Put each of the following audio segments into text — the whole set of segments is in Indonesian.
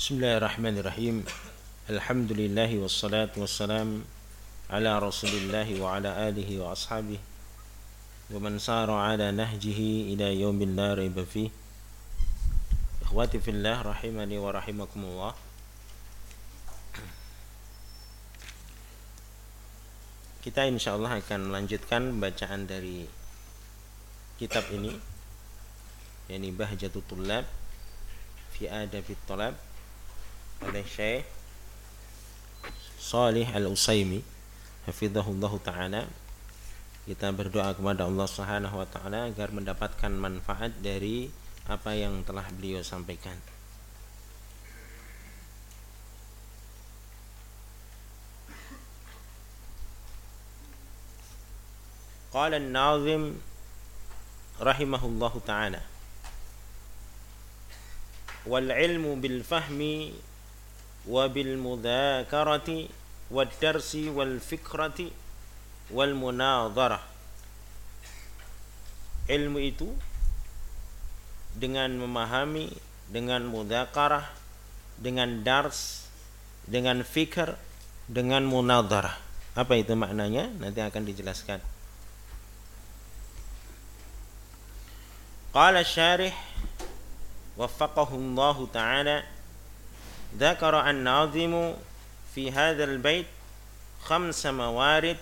Bismillahirrahmanirrahim. Alhamdulillah wassalatu wassalam ala Rasulillah wa ala alihi wa ashabihi wa man sara ala nahjihi ila yaumil la fih. Ikhwati fillah rahimani wa rahimakumullah. Kita insyaallah akan melanjutkan bacaan dari kitab ini yakni Bahjatul Tullab fi Adabit Talab oleh Syekh Salih Al-Usaimi hafizahullah taala kita berdoa kepada Allah Subhanahu wa taala agar mendapatkan manfaat dari apa yang telah beliau sampaikan. Qala an-nazim rahimahullahu taala wal ilmu bil fahmi wa bil mudhakarati wad darsi wal fikrati wal munadharah ilmu itu dengan memahami dengan mudhakarah dengan dars dengan fikr dengan munadharah apa itu maknanya nanti akan dijelaskan qala syarih وفقه الله تعالى ذكر الناظم في هذا البيت خمس موارد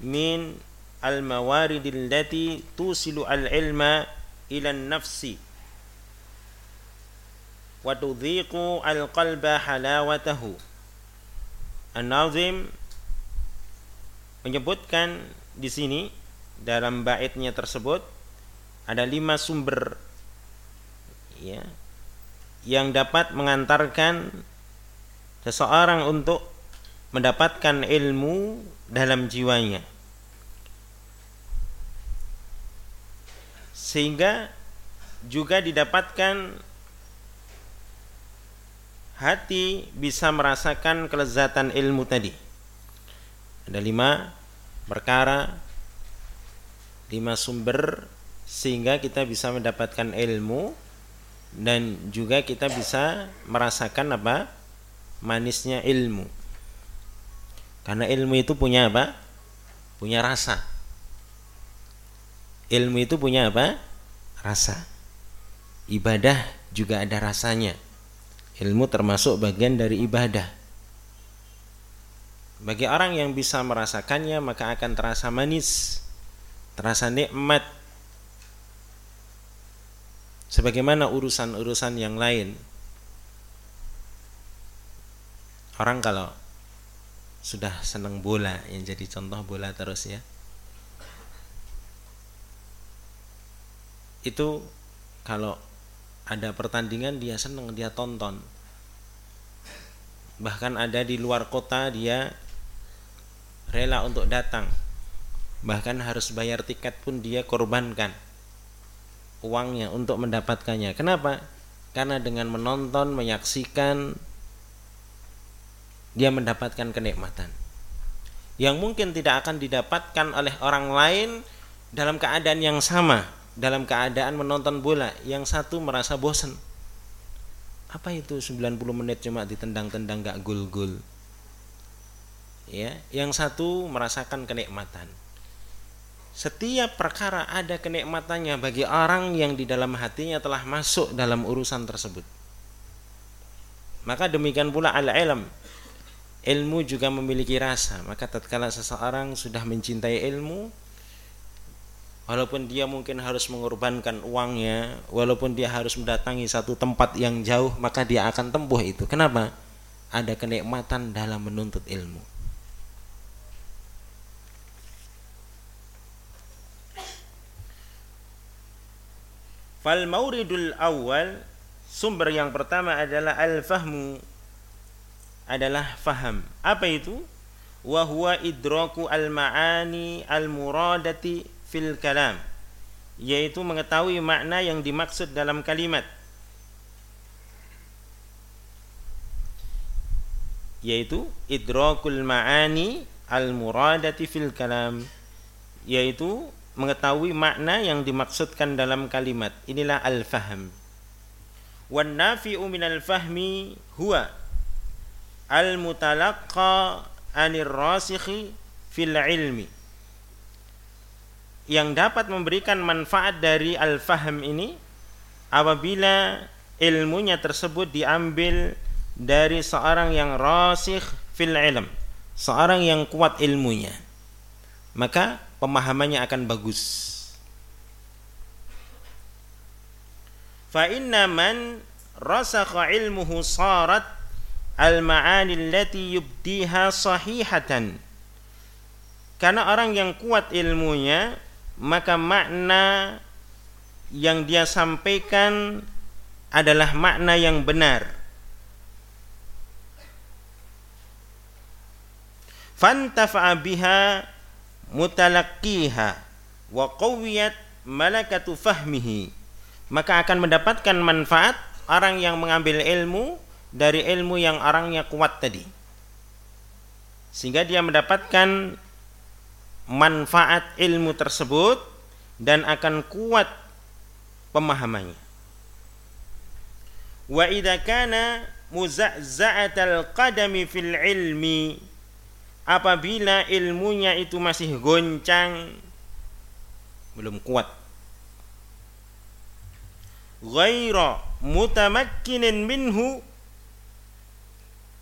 من الموارد التي توصل العلم إلى النفس وتذيق القلب حلاوته الناظم menyebutkan di sini dalam baitnya tersebut ada lima sumber ya yang dapat mengantarkan seseorang untuk mendapatkan ilmu dalam jiwanya. Sehingga juga didapatkan hati bisa merasakan kelezatan ilmu tadi. Ada lima perkara lima sumber sehingga kita bisa mendapatkan ilmu dan juga kita bisa merasakan apa? Manisnya ilmu. Karena ilmu itu punya apa? Punya rasa. Ilmu itu punya apa? Rasa. Ibadah juga ada rasanya. Ilmu termasuk bagian dari ibadah. Bagi orang yang bisa merasakannya maka akan terasa manis terasa nikmat sebagaimana urusan-urusan yang lain. Orang kalau sudah senang bola yang jadi contoh bola terus ya. Itu kalau ada pertandingan dia senang dia tonton. Bahkan ada di luar kota dia rela untuk datang. Bahkan harus bayar tiket pun dia korbankan uangnya untuk mendapatkannya. Kenapa? Karena dengan menonton, menyaksikan dia mendapatkan kenikmatan yang mungkin tidak akan didapatkan oleh orang lain dalam keadaan yang sama, dalam keadaan menonton bola. Yang satu merasa bosan. Apa itu 90 menit cuma ditendang-tendang gak gol-gol. Ya, yang satu merasakan kenikmatan setiap perkara ada kenikmatannya bagi orang yang di dalam hatinya telah masuk dalam urusan tersebut. Maka demikian pula al-ilm. Ilmu juga memiliki rasa. Maka tatkala seseorang sudah mencintai ilmu, walaupun dia mungkin harus mengorbankan uangnya, walaupun dia harus mendatangi satu tempat yang jauh, maka dia akan tempuh itu. Kenapa? Ada kenikmatan dalam menuntut ilmu. Fal mauridul awal sumber yang pertama adalah al-fahmu adalah faham. Apa itu? Wa huwa idraku al-ma'ani al-muradati fil kalam. Yaitu mengetahui makna yang dimaksud dalam kalimat. Yaitu idrakul ma'ani al-muradati fil kalam. Yaitu mengetahui makna yang dimaksudkan dalam kalimat. Inilah al-faham. wan nafi'u minal fahmi huwa al mutalaqqa anir rasikhi fil ilmi yang dapat memberikan manfaat dari al-fahm ini apabila ilmunya tersebut diambil dari seorang yang rasikh fil ilm seorang yang kuat ilmunya maka pemahamannya akan bagus. Fa inna man rasakha ilmuhu sarat al ma'ani allati yubdiha sahihatan. Karena orang yang kuat ilmunya maka makna yang dia sampaikan adalah makna yang benar. Fantafa'a biha mutalaqqiha wa qawiyat malakatu fahmihi maka akan mendapatkan manfaat orang yang mengambil ilmu dari ilmu yang orangnya kuat tadi. Sehingga dia mendapatkan manfaat ilmu tersebut dan akan kuat pemahamannya. Wa idza kana muzazza'atal qadami fil ilmi apabila ilmunya itu masih goncang belum kuat. Ghaira mutamakkinin minhu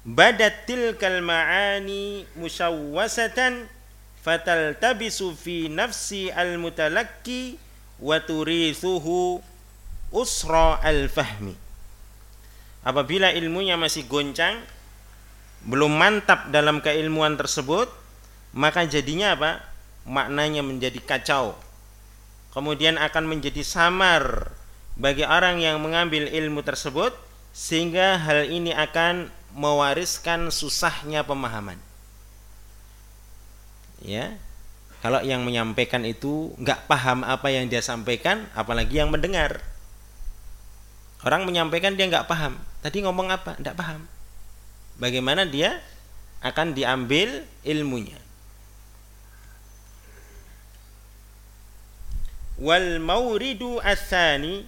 badat tilkal ma'ani musawwasatan fataltabisu fi nafsi al-mutalakki wa turithuhu usra al-fahmi. Apabila ilmunya masih goncang belum mantap dalam keilmuan tersebut maka jadinya apa maknanya menjadi kacau kemudian akan menjadi samar bagi orang yang mengambil ilmu tersebut sehingga hal ini akan mewariskan susahnya pemahaman. Ya. Kalau yang menyampaikan itu nggak paham apa yang dia sampaikan, apalagi yang mendengar. Orang menyampaikan dia nggak paham. Tadi ngomong apa? Nggak paham. Bagaimana dia akan diambil ilmunya? Wal mauridu asani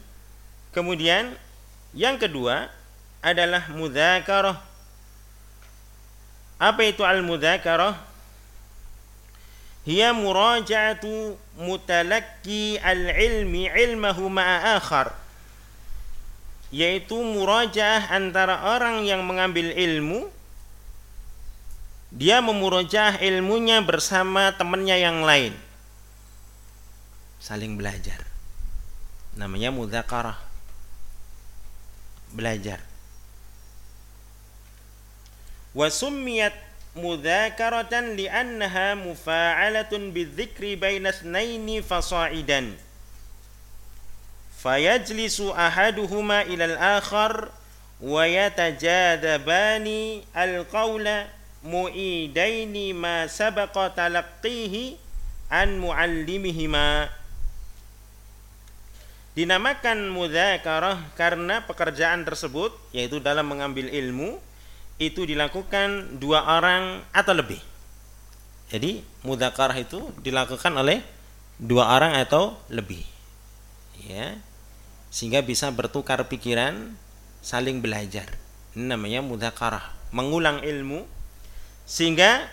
Kemudian yang kedua adalah mudzakarah. Apa itu al-mudzakarah? Hiya muraja'atu mutalakki al-ilmi ilmahu ma'a akhar. Yaitu murajaah antara orang yang mengambil ilmu dia memurajaah ilmunya bersama temannya yang lain. Saling belajar. Namanya mudzakarah belajar. Wa summiyat mudzakaratan li'annaha mufa'alatun bidzikri baina itsnaini fasa'idan. Fayajlisu ahaduhuma ila al-akhar wa yatajadabani al-qawla mu'idaini ma sabaqa talaqqihi an muallimihima dinamakan mudzakarah karena pekerjaan tersebut yaitu dalam mengambil ilmu itu dilakukan dua orang atau lebih. Jadi mudzakarah itu dilakukan oleh dua orang atau lebih. Ya. Sehingga bisa bertukar pikiran, saling belajar. Ini namanya mudzakarah, mengulang ilmu sehingga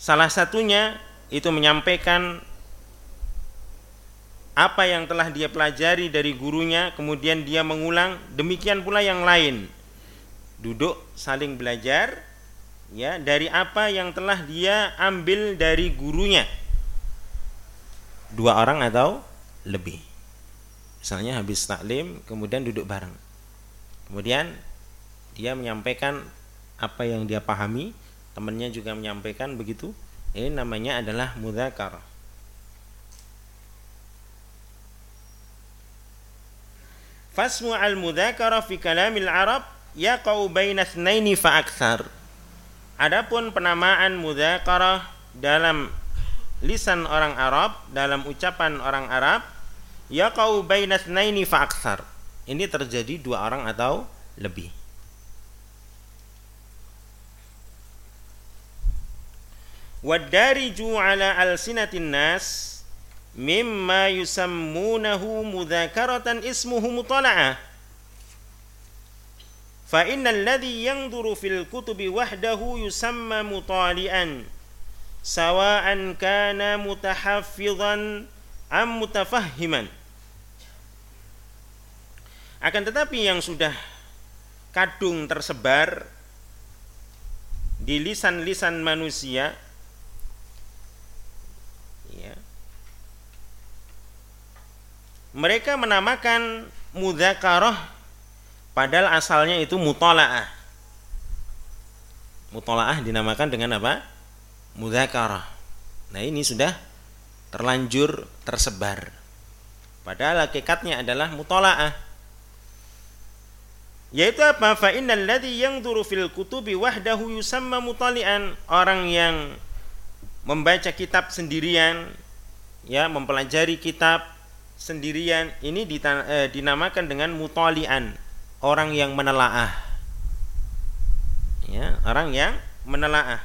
salah satunya itu menyampaikan apa yang telah dia pelajari dari gurunya kemudian dia mengulang. Demikian pula yang lain. Duduk saling belajar ya dari apa yang telah dia ambil dari gurunya. Dua orang atau lebih misalnya habis taklim kemudian duduk bareng. Kemudian dia menyampaikan apa yang dia pahami temannya juga menyampaikan begitu. Ini namanya adalah mudzakarah. Fasmu al-mudzakarah fi kalamil Arab yaqau fa aktsar. Adapun penamaan mudzakarah dalam lisan orang Arab, dalam ucapan orang Arab, yaqau baina itsnaini fa aktsar. Ini terjadi dua orang atau lebih. Wadariju ala alsinatin nas mimma yusammunahu mudzakaratan ismuhu mutala'ah fa innal ladhi yanzuru fil kutubi wahdahu yusamma mutali'an sawa'an kana mutahaffizan am mutafahhiman akan tetapi yang sudah kadung tersebar di lisan-lisan manusia ya, mereka menamakan mudzakarah Padahal asalnya itu mutola'ah. Mutola'ah dinamakan dengan apa? Mudzakarah. Nah ini sudah terlanjur tersebar. Padahal hakikatnya adalah mutola'ah. Yaitu apa? Fa innal ladzi yanzuru fil kutubi wahdahu yusamma mutali'an. Orang yang membaca kitab sendirian, ya mempelajari kitab sendirian ini eh, dinamakan dengan mutali'an orang yang menelaah ya orang yang menelaah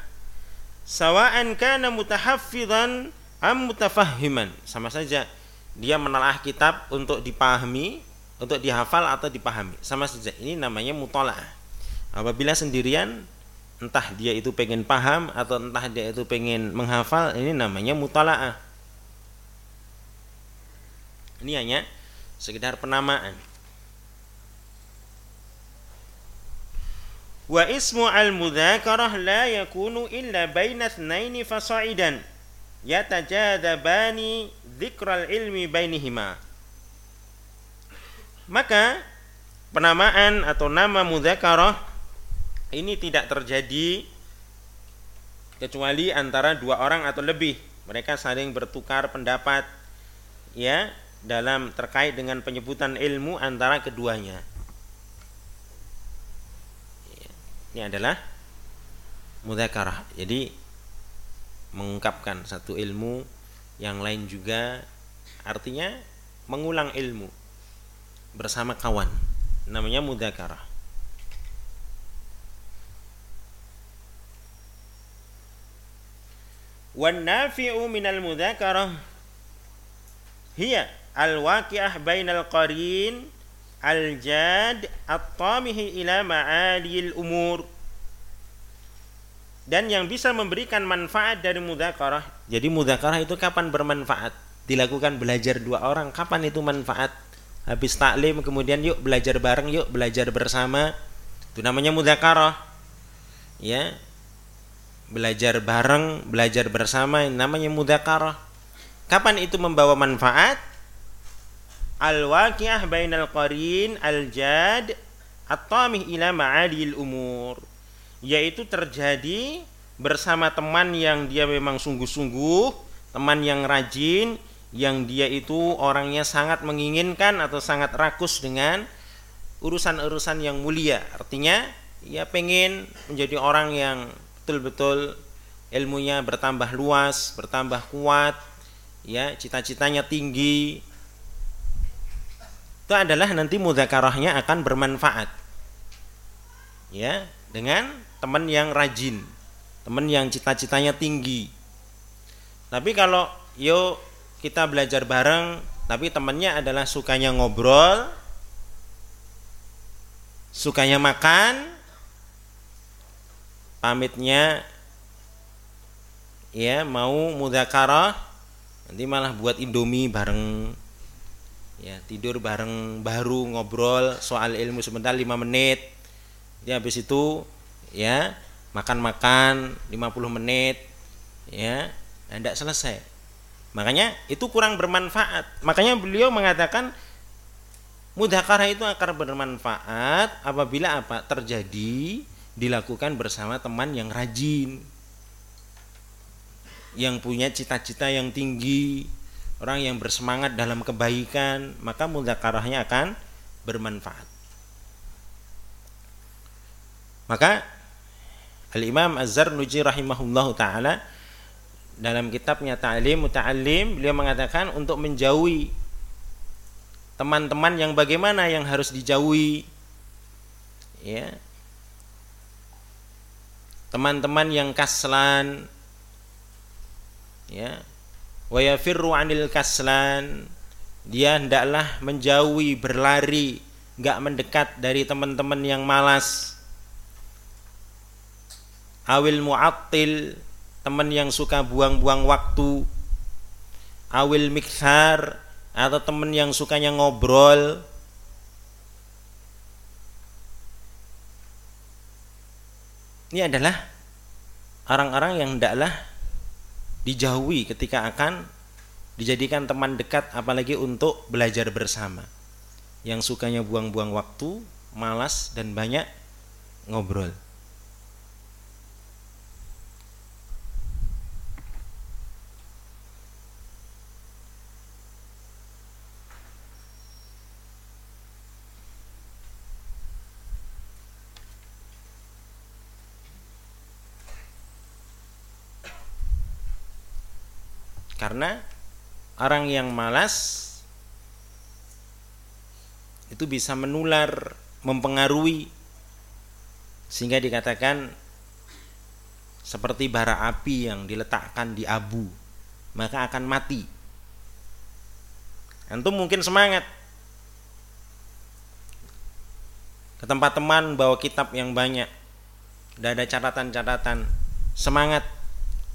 sawa'an kana mutahaffizan am mutafahhiman sama saja dia menelaah kitab untuk dipahami untuk dihafal atau dipahami. Sama saja ini namanya mutolaah apabila sendirian entah dia itu pengen paham atau entah dia itu pengen menghafal ini namanya mutolaah ini hanya sekedar penamaan. Wa ismu al mudzakarah la yakunu illa baina itsnaini fasa'idan yatajadabani dzikral ilmi bainihima maka penamaan atau nama mudzakarah ini tidak terjadi kecuali antara dua orang atau lebih. Mereka saling bertukar pendapat ya dalam terkait dengan penyebutan ilmu antara keduanya. Ini adalah mudzakarah. Jadi mengungkapkan satu ilmu yang lain juga artinya mengulang ilmu bersama kawan. Namanya mudzakarah. Wan nafi'u minal mudzakarah hiya al-waqi'ah bainal qarin al-jad at-tamihi ila ma'alil umur dan yang bisa memberikan manfaat dari mudzakarah. Jadi mudzakarah itu kapan bermanfaat? Dilakukan belajar dua orang, kapan itu manfaat? Habis taklim kemudian yuk belajar bareng, yuk belajar bersama. Itu namanya mudzakarah. Ya. Belajar bareng, belajar bersama namanya mudzakarah. Kapan itu membawa manfaat? al-waqi'ah bainal qarin al-jad at-tamih ila ma'adil umur yaitu terjadi bersama teman yang dia memang sungguh-sungguh teman yang rajin yang dia itu orangnya sangat menginginkan atau sangat rakus dengan urusan-urusan yang mulia. Artinya ya pengen menjadi orang yang betul-betul ilmunya bertambah luas bertambah kuat ya cita-citanya tinggi. Itu adalah nanti mudzakarahnya akan bermanfaat ya dengan teman yang rajin teman yang cita-citanya tinggi. Tapi kalau yuk kita belajar bareng tapi temannya adalah sukanya ngobrol sukanya makan pamitnya ya mau mudzakarah nanti malah buat indomie bareng ya tidur bareng baru ngobrol soal ilmu sebentar lima menit ya habis itu ya makan-makan 50 menit ya tidak selesai makanya itu kurang bermanfaat. Makanya beliau mengatakan mudhakarah itu akan bermanfaat apabila apa? Terjadi dilakukan bersama teman yang rajin. Yang punya cita-cita yang tinggi. Orang yang bersemangat dalam kebaikan, maka mudzakarahnya akan bermanfaat. Maka Al-Imam Az-Zarnuji rahimahullahu taala dalam kitabnya Ta'lim Muta'allim beliau mengatakan untuk menjauhi teman-teman yang bagaimana yang harus dijauhi. Ya. Teman-teman yang kaslan. Ya. Wa yafirru anil kaslan. Dia hendaklah menjauhi berlari nggak mendekat dari teman-teman yang malas. Awil mu'attil teman yang suka buang-buang waktu. Awil miksar atau teman yang sukanya ngobrol. Ini adalah orang-orang yang hendaklah dijauhi ketika akan dijadikan teman dekat apalagi untuk belajar bersama. Yang sukanya buang-buang waktu malas dan banyak ngobrol karena orang yang malas itu bisa menular, mempengaruhi. Sehingga dikatakan seperti bara api yang diletakkan di abu, maka akan mati. Antum mungkin semangat. Ke tempat teman bawa kitab yang banyak, udah ada catatan-catatan, semangat,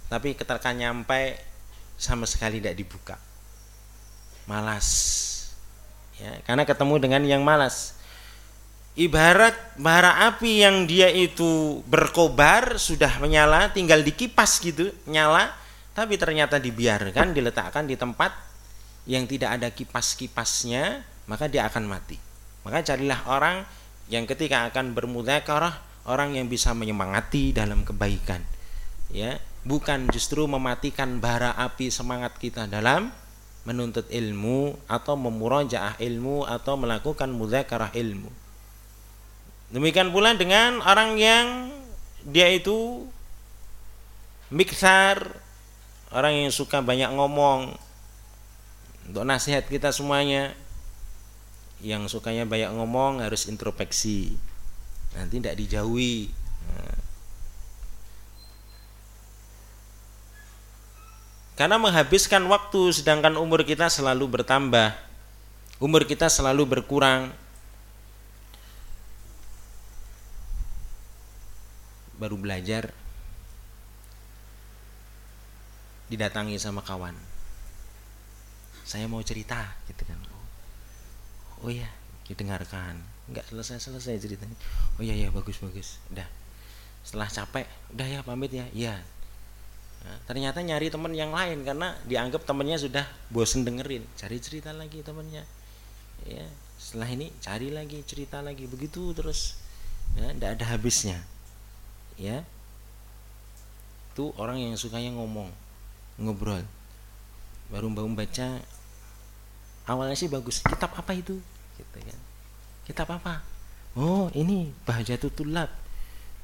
tapi ketika nyampe sama sekali tidak dibuka. Malas. Ya karena ketemu dengan yang malas. Ibarat bara api yang dia itu berkobar sudah menyala tinggal dikipas gitu nyala tapi ternyata dibiarkan diletakkan di tempat yang tidak ada kipas-kipasnya maka dia akan mati. Maka carilah orang yang ketika akan bermudzakarah orang yang bisa menyemangati dalam kebaikan. Ya bukan justru mematikan bara api semangat kita dalam menuntut ilmu atau memurajaah ilmu atau melakukan mudzakarah ilmu. Demikian pula dengan orang yang dia itu miksar, orang yang suka banyak ngomong. Untuk nasihat kita semuanya, yang sukanya banyak ngomong harus introspeksi. Nanti tidak dijauhi. Karena menghabiskan waktu sedangkan umur kita selalu bertambah. Umur kita selalu berkurang. Baru belajar didatangi sama kawan. Saya mau cerita gitu kan. Oh iya, didengarkan. Enggak selesai-selesai ceritanya. Oh iya ya bagus bagus. Udah. Setelah capek, udah ya pamit ya. Iya, Ternyata nyari teman yang lain karena dianggap temennya sudah bosen dengerin. Cari cerita lagi temennya. Ya setelah ini cari lagi cerita lagi. Begitu terus. Ya tidak ada habisnya. Ya. Itu orang yang sukanya ngomong ngobrol. Baru baru baca awalnya sih bagus. Kitab apa itu? Gitu kan. Kitab apa? Oh ini bahjatut tulab.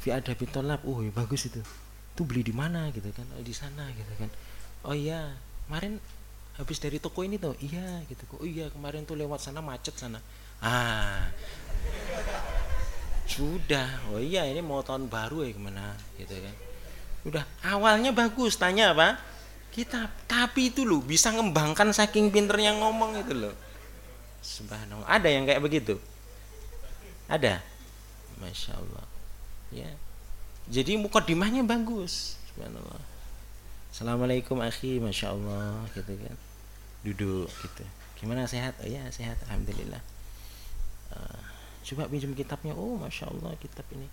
Fi adabi tolab oh bagus itu itu beli di mana? gitu kan. Oh, di sana gitu kan. Oh iya. Kemarin habis dari toko ini tuh. Iya gitu. Kok oh iya kemarin tuh lewat sana macet sana. Ah. Sudah. Oh iya ini mau tahun baru ya ke mana gitu kan. Udah. Awalnya bagus tanya apa? Kita tapi itu loh bisa ngembangkan saking pinternya ngomong itu loh. Subhanallah. Ada yang kayak begitu? Ada? Masya Allah. Ya jadi mukadimahnya bagus. Subhanallah. Assalamualaikum akhi masya allah gitu kan. Duduk gitu. Gimana sehat? Oh ya sehat alhamdulillah. Uh, coba pinjam kitabnya. Oh masya allah kitab ini.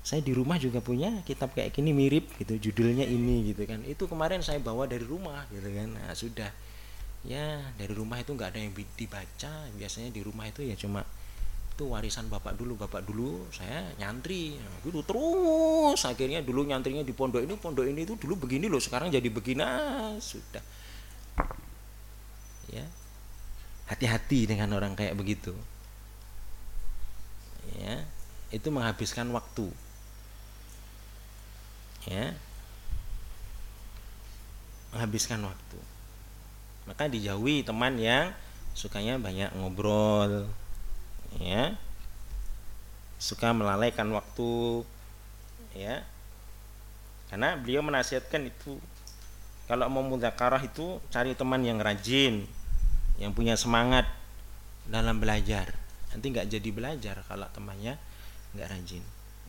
Saya di rumah juga punya kitab kayak gini mirip gitu. Judulnya ini gitu kan. Itu kemarin saya bawa dari rumah gitu kan. Nah, sudah. Ya dari rumah itu nggak ada yang dibaca. Biasanya di rumah itu ya cuma itu warisan bapak dulu bapak dulu saya nyantri gitu terus akhirnya dulu nyantrinya di pondok ini pondok ini itu dulu begini loh sekarang jadi begini ah, sudah. Ya. Hati-hati dengan orang kayak begitu. Ya itu menghabiskan waktu. Ya. Menghabiskan waktu. Maka dijauhi teman yang sukanya banyak ngobrol ya. Suka melalaikan waktu ya. Karena beliau menasihatkan itu kalau mau mudzakarah itu cari teman yang rajin yang punya semangat dalam belajar. Nanti nggak jadi belajar kalau temannya nggak rajin.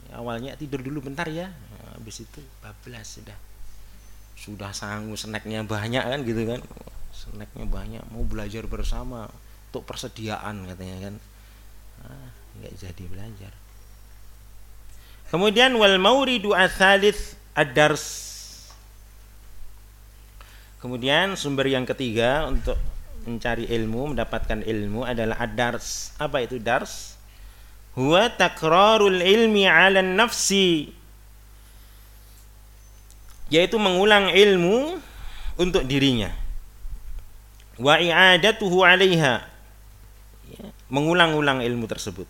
Ya, awalnya tidur dulu bentar ya habis itu bablas sudah. Sudah sanggup snacknya banyak kan gitu kan. Snacknya banyak mau belajar bersama untuk persediaan katanya kan nggak jadi belajar kemudian wal mauridu atsalits ad-dars kemudian sumber yang ketiga untuk mencari ilmu, mendapatkan ilmu adalah ad-dars. Apa itu dars? Huwa takrarul ilmi 'ala nafsi. Yaitu mengulang ilmu untuk dirinya. Wa i'adatuhu 'alaiha. Mengulang-ulang ilmu tersebut.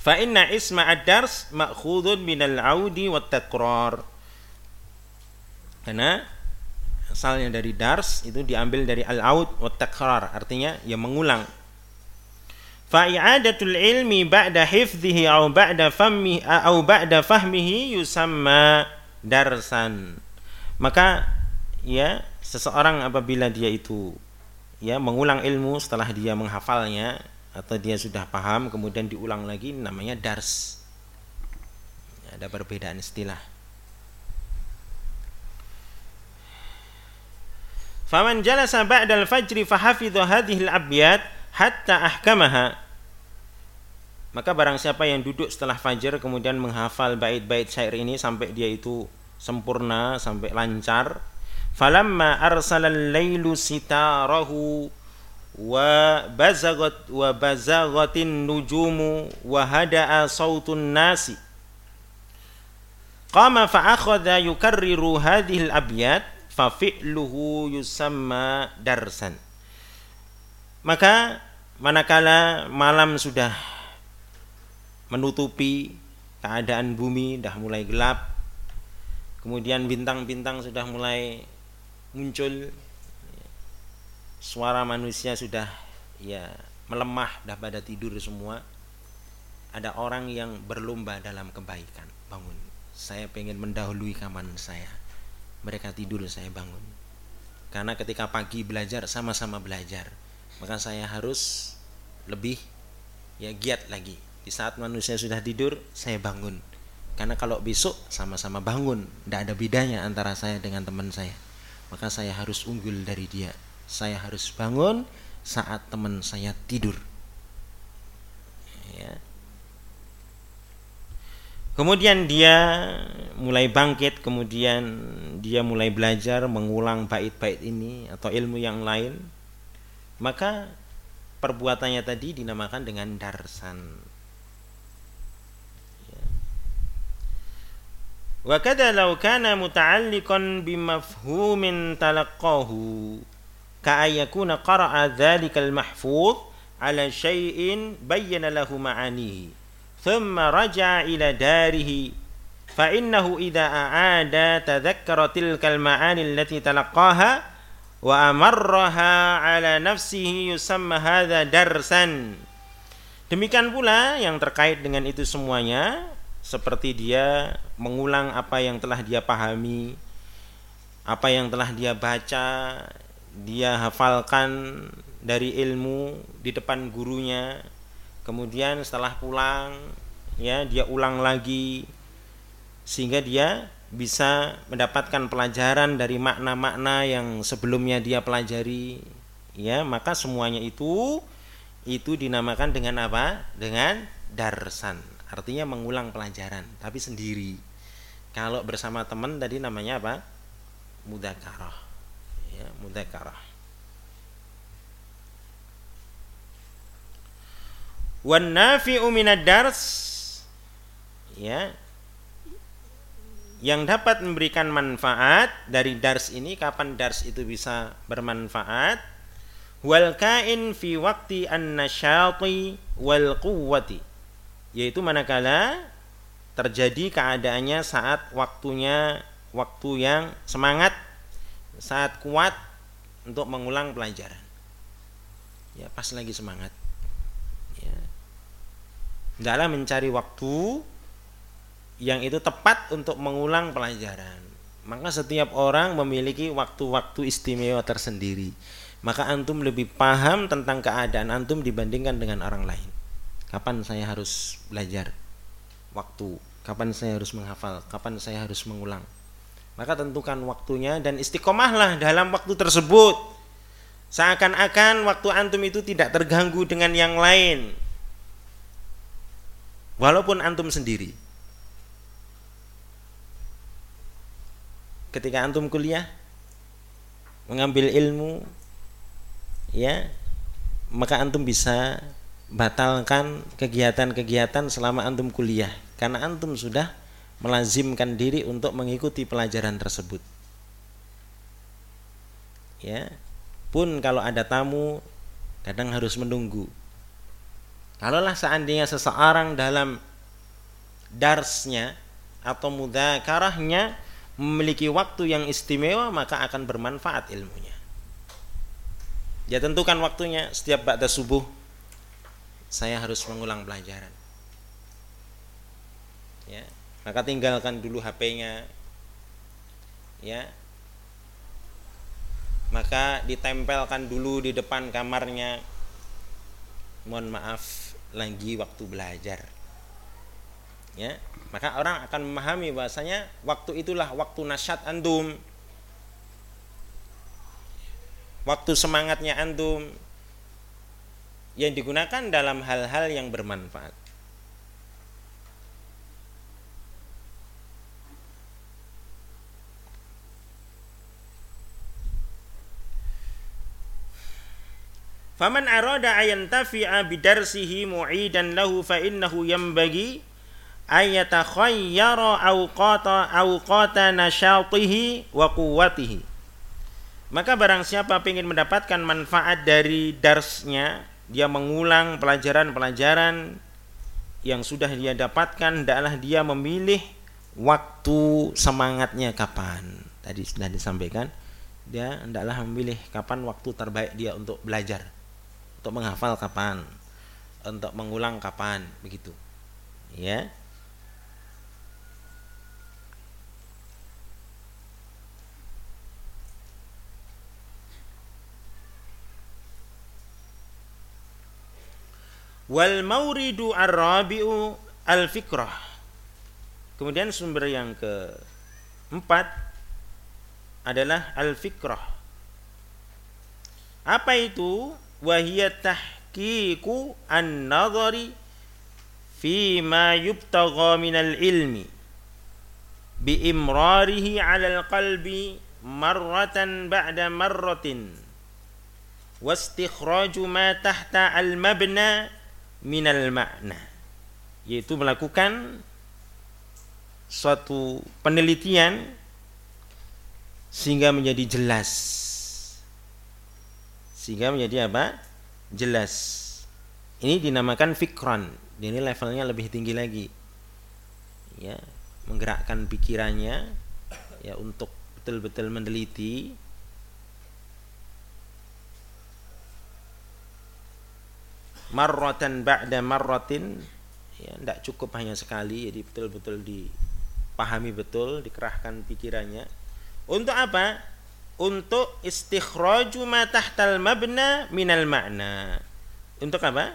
Fa inna isma ad-dars ma'khudun minal 'audi wat takrar. Karena asalnya dari dars itu diambil dari al-aud wa takrar artinya ya mengulang i'adatul ilmi ba'da hifdhihi au ba'da fammi au ba'da fahmihi yusamma darsan maka ya seseorang apabila dia itu ya mengulang ilmu setelah dia menghafalnya atau dia sudah paham kemudian diulang lagi namanya dars ada perbedaan istilah Faman jalasa ba'dal fajri fahafidhu hadhihi al-abyad hatta ahkamaha. Maka barang siapa yang duduk setelah fajar kemudian menghafal bait-bait syair ini sampai dia itu sempurna sampai lancar. Falamma arsalal lailu sitarahu wa bazagat wa bazagatin nujumu wa hada'a sautun nasi. Qama fa yukarriru fafi'luhu yusamma darsan maka manakala malam sudah menutupi keadaan bumi sudah mulai gelap kemudian bintang-bintang sudah mulai muncul. Suara manusia sudah ya melemah dah pada tidur semua. Ada orang yang berlomba dalam kebaikan bangun. Saya pengen mendahului kaman saya. Mereka tidur saya bangun. Karena ketika pagi belajar sama-sama belajar. Maka saya harus lebih ya giat lagi. Di saat manusia sudah tidur saya bangun. Karena kalau besok sama-sama bangun. Tidak ada bedanya antara saya dengan teman saya maka saya harus unggul dari dia saya harus bangun saat teman saya tidur ya Kemudian dia mulai bangkit, kemudian dia mulai belajar mengulang bait-bait ini atau ilmu yang lain. Maka perbuatannya tadi dinamakan dengan darsan. Wa kada law kana muta'alliqan bimafhumin talaqqahu ka'ayyakuna qara'a dhalikal mahfuz ala syai'in bayyana lahu ma'anihi ثم رجع إلى داره فإنه إذا أعاد تذكر تلك المعاني التي تلقاها وأمرها على نفسه يسمى هذا درسا Demikian pula yang terkait dengan itu semuanya seperti dia mengulang apa yang telah dia pahami, apa yang telah dia baca, dia hafalkan dari ilmu di depan gurunya, kemudian setelah pulang ya dia ulang lagi sehingga dia bisa mendapatkan pelajaran dari makna-makna yang sebelumnya dia pelajari. Ya maka semuanya itu itu dinamakan dengan apa? Dengan darsan artinya mengulang pelajaran tapi sendiri. Kalau bersama teman tadi namanya apa? Mudakarah ya mudakarah wan nafi'u minad dars. Ya. Yang dapat memberikan manfaat dari dars ini kapan dars itu bisa bermanfaat? Wal kain fi waqti an-nasyati wal quwwati yaitu manakala terjadi keadaannya saat waktunya waktu yang semangat saat kuat untuk mengulang pelajaran ya pas lagi semangat dalam mencari waktu yang itu tepat untuk mengulang pelajaran. Maka setiap orang memiliki waktu-waktu istimewa tersendiri. maka antum lebih paham tentang keadaan antum dibandingkan dengan orang lain. Kapan saya harus belajar? Waktu. Kapan saya harus menghafal? Kapan saya harus mengulang? Maka tentukan waktunya dan istiqomahlah dalam waktu tersebut. Seakan-akan waktu antum itu tidak terganggu dengan yang lain. Walaupun antum sendiri. Ketika antum kuliah mengambil ilmu ya maka antum bisa batalkan kegiatan-kegiatan selama antum kuliah karena antum sudah melazimkan diri untuk mengikuti pelajaran tersebut. Ya. Pun kalau ada tamu kadang harus menunggu. Kalaulah seandainya seseorang dalam darsnya atau mudakarahnya memiliki waktu yang istimewa maka akan bermanfaat ilmunya. Ya tentukan waktunya setiap ba'da subuh saya harus mengulang pelajaran. Ya maka tinggalkan dulu HP-nya ya. Maka ditempelkan dulu di depan kamarnya. Mohon maaf lagi waktu belajar. Ya maka orang akan memahami bahasanya waktu itulah waktu nasyat antum. Waktu semangatnya antum yang digunakan dalam hal-hal yang bermanfaat. Faman arada ayan tafi'a bidarsihi mu'idan lahu fa innahu yambagi ayatakhayyara awqata awqata nasyatihi wa quwwatihi. Maka barang siapa ingin mendapatkan manfaat dari darsnya dia mengulang pelajaran-pelajaran yang sudah dia dapatkan adalah dia memilih waktu semangatnya kapan. Tadi sudah disampaikan dia hendaklah memilih kapan waktu terbaik dia untuk belajar untuk menghafal kapan untuk mengulang kapan begitu. Ya Wal mauridu ar-rabi'u al-fikrah. Kemudian sumber yang keempat adalah al-fikrah. Apa itu? Wahia tahqiqu an-nadhari fi ma yubtagha al ilmi bi imrarihi 'ala al-qalbi marratan ba'da marratin wastikhraju ma tahta al-mabna minal makna yaitu melakukan suatu penelitian sehingga menjadi jelas. Sehingga menjadi apa? Jelas. Ini dinamakan fikron. Ini levelnya lebih tinggi lagi. Ya menggerakkan pikirannya ya untuk betul-betul meneliti marratan ba'da marratin. Ya tidak cukup hanya sekali jadi betul-betul dipahami betul dikerahkan pikirannya. Untuk apa? Untuk istikhraju ma tahtal mabna minal makna untuk apa?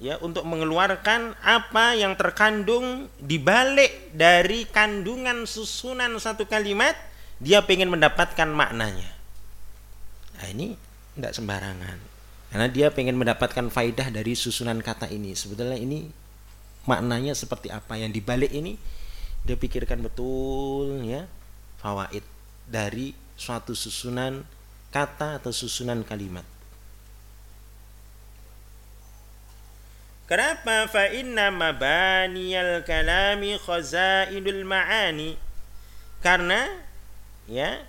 Ya untuk mengeluarkan apa yang terkandung di balik dari kandungan susunan satu kalimat dia ingin mendapatkan maknanya. Nah ini tidak sembarangan karena dia pengen mendapatkan faidah dari susunan kata ini. Sebetulnya ini maknanya seperti apa yang dibalik ini dia pikirkan betul ya fawaid dari suatu susunan kata atau susunan kalimat. Kenapa? Fa inna mabaniyal kalami khazainul ma'ani. Karena ya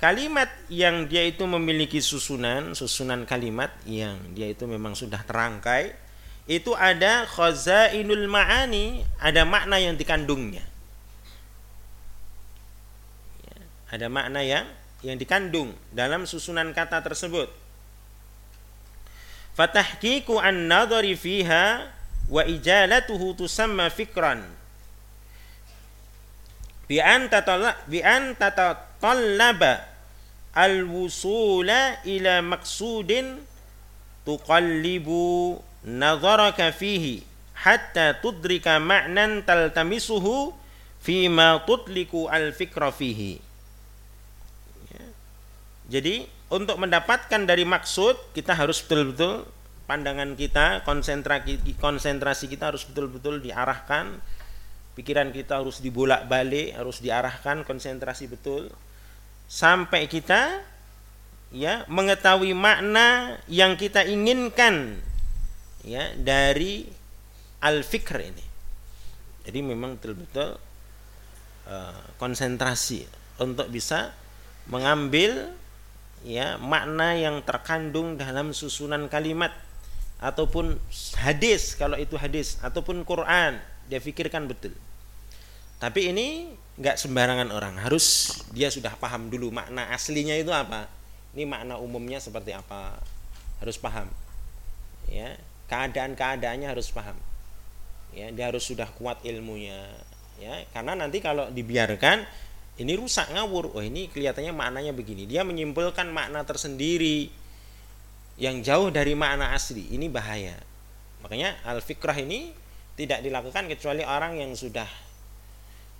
kalimat yang dia itu memiliki susunan susunan kalimat yang dia itu memang sudah terangkai itu ada khazainul ma'ani ada makna yang dikandungnya. Ya, ada makna yang yang dikandung dalam susunan kata tersebut. Fatahqiqu an-nadhari fiha wa ijalatuhu tusamma fikran. Bi an tatallaba al-wusula ila maksudin tuqallibu nazaraka fihi hatta tudrika ma'nan taltamisuhu fima tutliku al-fikra fihi. Ya. Jadi untuk mendapatkan dari maksud kita harus betul-betul pandangan kita, konsentrasi konsentrasi kita harus betul-betul diarahkan, pikiran kita harus dibolak-balik, harus diarahkan konsentrasi betul sampai kita ya mengetahui makna yang kita inginkan ya dari al-fikr ini. Jadi memang betul-betul uh, konsentrasi untuk bisa mengambil ya makna yang terkandung dalam susunan kalimat ataupun hadis kalau itu hadis ataupun Quran dia pikirkan betul. Tapi ini nggak sembarangan orang. Harus dia sudah paham dulu makna aslinya itu apa. Ini makna umumnya seperti apa. Harus paham. Ya keadaan keadaannya harus paham. Ya dia harus sudah kuat ilmunya. Ya karena nanti kalau dibiarkan ini rusak ngawur. Oh ini kelihatannya maknanya begini. Dia menyimpulkan makna tersendiri yang jauh dari makna asli. Ini bahaya. Makanya al fikrah ini tidak dilakukan kecuali orang yang sudah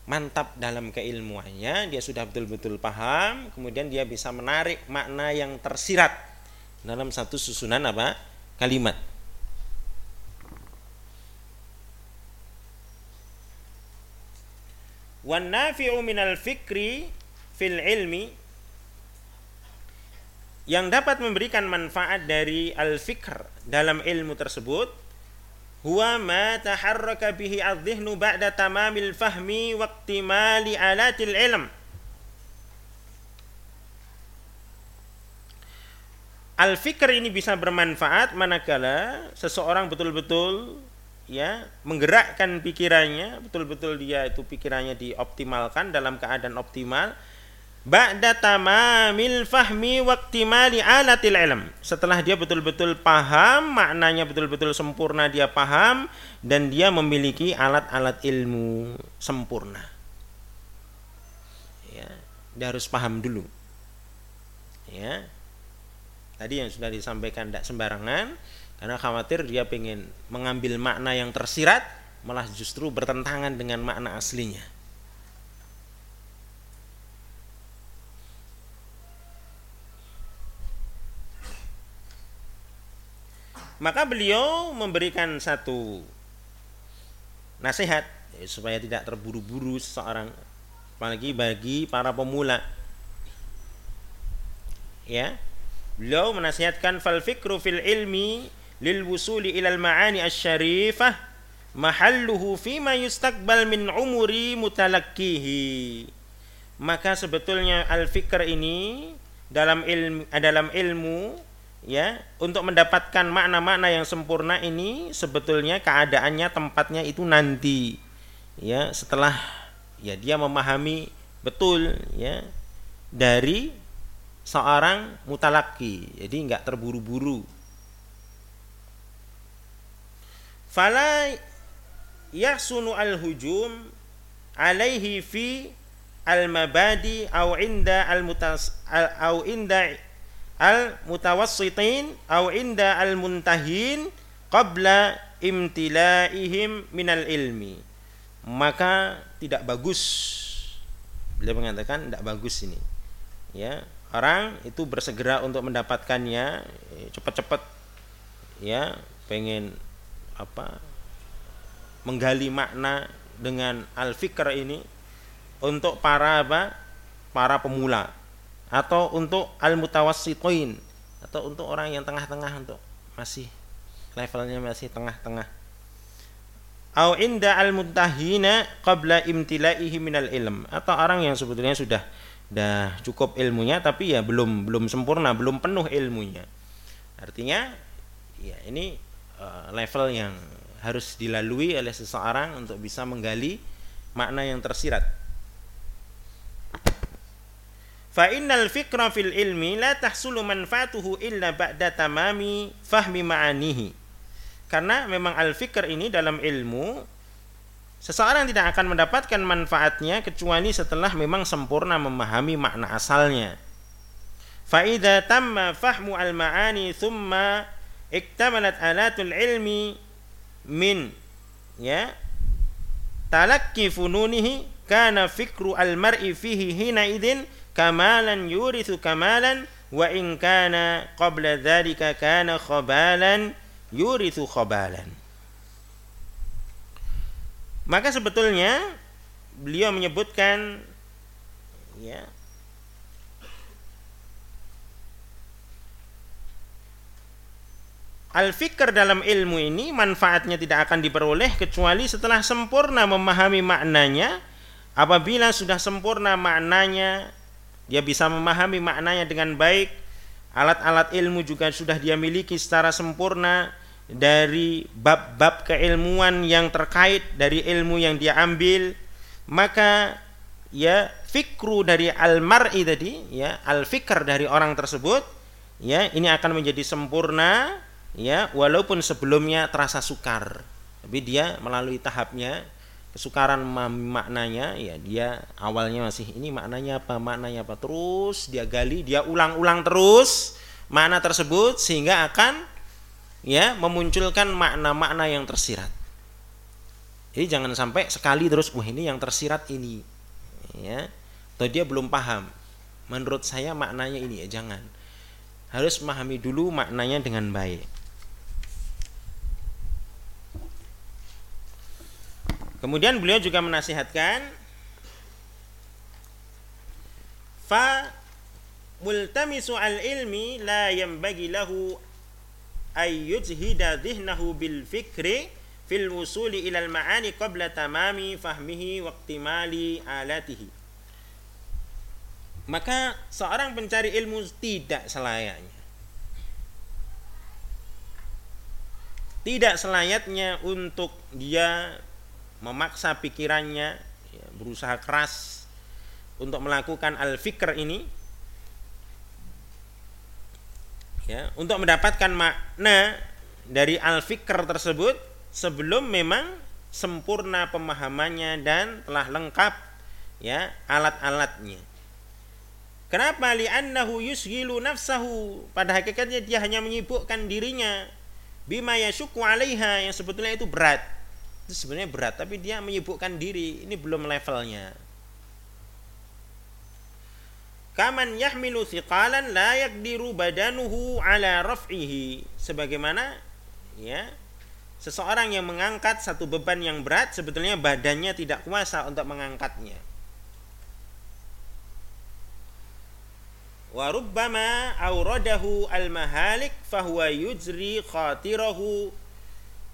mantap dalam keilmuannya, dia sudah betul-betul paham, kemudian dia bisa menarik makna yang tersirat dalam satu susunan apa? kalimat. Wan nafi'u minal fikri fil ilmi yang dapat memberikan manfaat dari al-fikr dalam ilmu tersebut huwa ma taharraka bihi adh-dhihnu ba'da tamamil fahmi wa iktimali alatil ilm. Al-fikr ini bisa bermanfaat manakala seseorang betul-betul ya menggerakkan pikirannya, betul-betul dia itu pikirannya dioptimalkan dalam keadaan optimal ba'da tamamil fahmi waktimali alatil ilm. Setelah dia betul-betul paham maknanya betul-betul sempurna dia paham dan dia memiliki alat-alat ilmu sempurna. Ya dia harus paham dulu. Ya tadi yang sudah disampaikan tidak sembarangan karena khawatir dia pengen mengambil makna yang tersirat malah justru bertentangan dengan makna aslinya Maka beliau memberikan satu nasihat ya, supaya tidak terburu-buru seseorang apalagi bagi para pemula. Ya. Beliau menasihatkan fal fikru fil ilmi lil wusuli ilal ma'ani asy-syarifah mahalluhu ma yustakbal min umuri mutalakkihi. Maka sebetulnya al-fikr ini dalam ilmu dalam ilmu ya untuk mendapatkan makna-makna yang sempurna ini sebetulnya keadaannya tempatnya itu nanti. Ya setelah ya dia memahami betul ya dari seorang mutalaki. Jadi nggak terburu-buru. Fala yahsunu al-hujum alaihi fi al-mabadi au inda al-mutas au inda al mutawassitin au inda al muntahin qabla imtilaihim minal ilmi. Maka tidak bagus. Beliau mengatakan tidak bagus ini. Ya orang itu bersegera untuk mendapatkannya cepat-cepat. Ya pengen apa? Menggali makna dengan al fikr ini untuk para apa? Para pemula atau untuk al mutawassitoin atau untuk orang yang tengah-tengah untuk masih levelnya masih tengah-tengah. Au inda al muntahina qabla imtilaihi minal ilm. Atau orang yang sebetulnya sudah dah cukup ilmunya tapi ya belum belum sempurna belum penuh ilmunya. Artinya ya ini uh, level yang harus dilalui oleh seseorang untuk bisa menggali makna yang tersirat Fa innal fikra fil ilmi la tahsulu manfaatuhu illa ba'da tamami fahmi ma'anihi. Karena memang al-fikr ini dalam ilmu seseorang tidak akan mendapatkan manfaatnya kecuali setelah memang sempurna memahami makna asalnya. Fa idza tamma fahmu al-ma'ani thumma iktamalat alatul ilmi min ya talakki fununihi kana fikru al-mar'i fihi hina idin kamalan yurithu kamalan wa in kana qabla dhalika kana khabalan yurithu khabalan maka sebetulnya beliau menyebutkan ya Al-fikr dalam ilmu ini manfaatnya tidak akan diperoleh kecuali setelah sempurna memahami maknanya. Apabila sudah sempurna maknanya, dia bisa memahami maknanya dengan baik. Alat-alat ilmu juga sudah dia miliki secara sempurna dari bab-bab keilmuan yang terkait dari ilmu yang dia ambil. Maka ya fikru dari al-mar'i tadi, ya al-fikr dari orang tersebut, ya ini akan menjadi sempurna ya walaupun sebelumnya terasa sukar tapi dia melalui tahapnya kesukaran maknanya ya dia awalnya masih ini maknanya apa maknanya apa? Terus dia gali dia ulang-ulang terus makna tersebut sehingga akan ya memunculkan makna-makna yang tersirat. Jadi jangan sampai sekali terus wah ini yang tersirat ini ya. Atau dia belum paham menurut saya maknanya ini ya jangan. Harus memahami dulu maknanya dengan baik Kemudian beliau juga menasihatkan fa multamisu al ilmi la yanbaghi lahu ay yujhida dhihnahu bil fikri fil wusuli ila al ma'ani qabla tamami fahmihi wa iktimali alatihi. Maka seorang pencari ilmu tidak selayaknya. Tidak selayaknya untuk dia memaksa pikirannya ya, berusaha keras untuk melakukan al-fikr ini ya untuk mendapatkan makna dari al-fikr tersebut sebelum memang sempurna pemahamannya dan telah lengkap ya alat-alatnya. Kenapa? Li'annahu yusghilu nafsahu. Pada hakikatnya dia hanya menyibukkan dirinya. Bima yashukku 'alaiha yang sebetulnya itu berat itu sebenarnya berat tapi dia menyibukkan diri. Ini belum levelnya. Kaman yahmilu thiqalan la yakdiru badanuhu ala raf'ihi. Sebagaimana ya seseorang yang mengangkat satu beban yang berat sebetulnya badannya tidak kuasa untuk mengangkatnya. Wa rubbama awradahu al mahalik fahuwa yujri khatirahu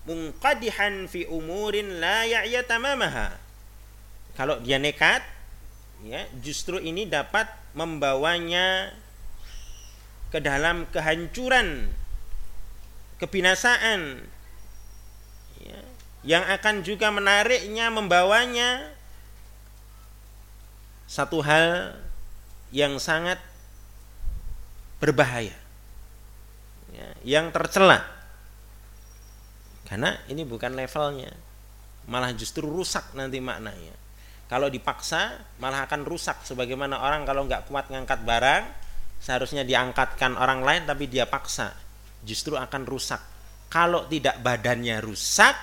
mungqadihan fi umurin la ya'yatamamaha. Kalau dia nekat, ya, justru ini dapat membawanya ke dalam kehancuran, kebinasaan, ya, yang akan juga menariknya, membawanya satu hal yang sangat berbahaya, ya, yang tercela karena ini bukan levelnya. Malah justru rusak nanti maknanya. Kalau dipaksa malah akan rusak sebagaimana orang kalau nggak kuat ngangkat barang seharusnya diangkatkan orang lain tapi dia paksa justru akan rusak. Kalau tidak badannya rusak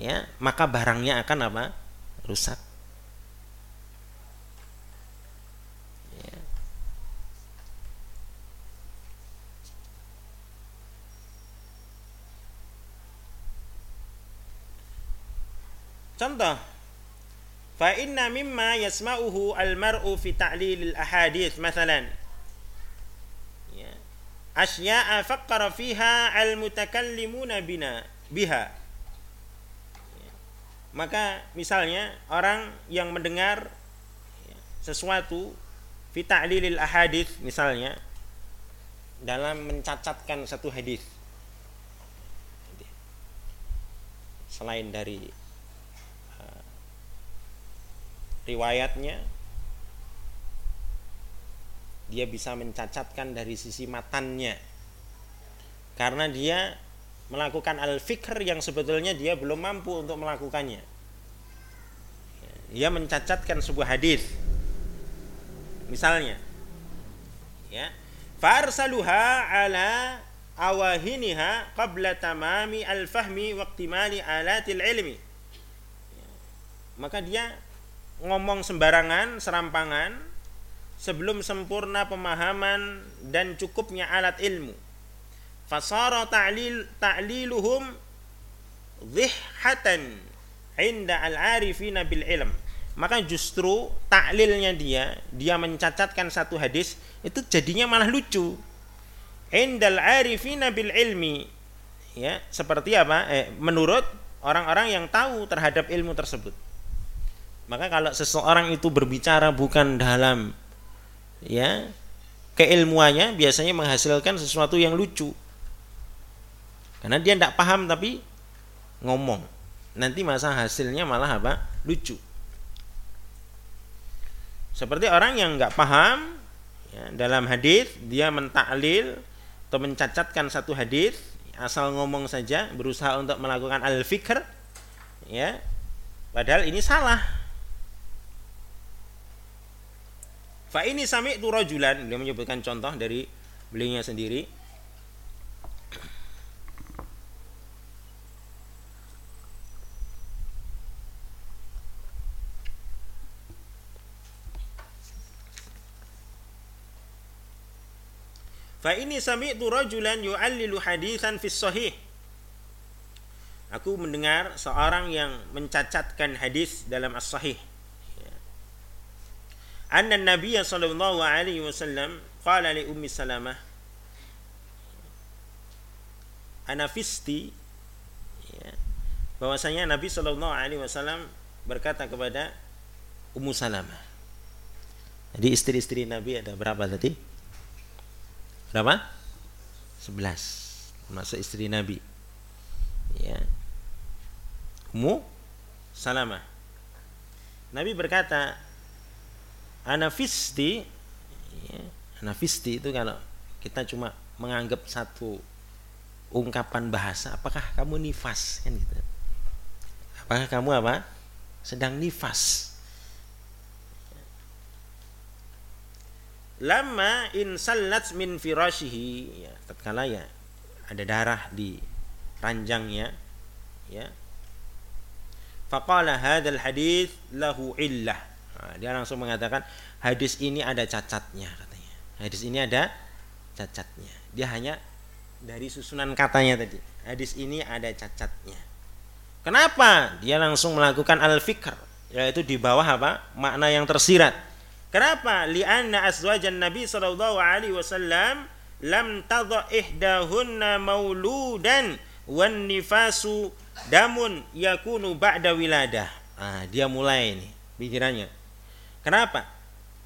ya maka barangnya akan apa? rusak. Contoh Fa inna mimma yasma'uhu al-mar'u fi ta'lil al-ahadith masalan ya. Asya'a faqqara fiha al-mutakallimuna bina biha ya. Maka misalnya orang yang mendengar ya, sesuatu fi ta'lil al-ahadith misalnya dalam mencacatkan satu hadis selain dari riwayatnya dia bisa mencacatkan dari sisi matannya. Karena dia melakukan al-fikr yang sebetulnya dia belum mampu untuk melakukannya. Dia mencacatkan sebuah hadis. Misalnya ya farsaluha ala awahiniha qabla tamami al-fahmi wa iktimali alatil ilmi. Maka dia ngomong sembarangan serampangan sebelum sempurna pemahaman dan cukupnya alat ilmu. Fasara ta'lil ta'liluhum dhihhatan inda al-arifina bil ilm. Maka justru taklilnya dia dia mencacatkan satu hadis itu jadinya malah lucu. Indal arifina bil ilmi. Ya seperti apa? Eh, menurut orang-orang yang tahu terhadap ilmu tersebut maka kalau seseorang itu berbicara bukan dalam ya keilmuannya biasanya menghasilkan sesuatu yang lucu. Karena dia tidak paham tapi ngomong. Nanti masa hasilnya malah apa? Lucu. Seperti orang yang nggak paham ya, dalam hadis dia mentaklil atau mencacatkan satu hadis asal ngomong saja berusaha untuk melakukan al fikr ya. Padahal ini salah fa ini sami itu rajulan dia menyebutkan contoh dari belinya sendiri Fa ini sami'tu rajulan yu'allilu hadithan fis sahih. Aku mendengar seorang yang mencacatkan hadis dalam as-sahih. Anna Nabi sallallahu alaihi wasallam qala li Ummi Salamah Ana fisti ya, bahwasanya Nabi sallallahu alaihi wasallam berkata kepada Ummu Salamah. Jadi istri-istri Nabi ada berapa tadi? berapa? 11 termasuk istri Nabi ya Ummu Salamah Nabi berkata anafisti ya, anafisti itu kalau kita cuma menganggap satu ungkapan bahasa apakah kamu nifas kan gitu? Apakah kamu apa? Sedang nifas. Lama insallat min firashihi ya tatkala ya ada darah di ranjangnya ya. Faqala hadzal hadis lahu illah nah, dia langsung mengatakan hadis ini ada cacatnya katanya hadis ini ada cacatnya dia hanya dari susunan katanya tadi hadis ini ada cacatnya kenapa dia langsung melakukan al fikr yaitu di bawah apa makna yang tersirat Kenapa? Lianna azwajan Nabi sallallahu alaihi wasallam lam tadha ihdahunna mauludan wan nifasu damun yakunu ba'da wiladah. Ah, dia mulai ini pikirannya. Kenapa?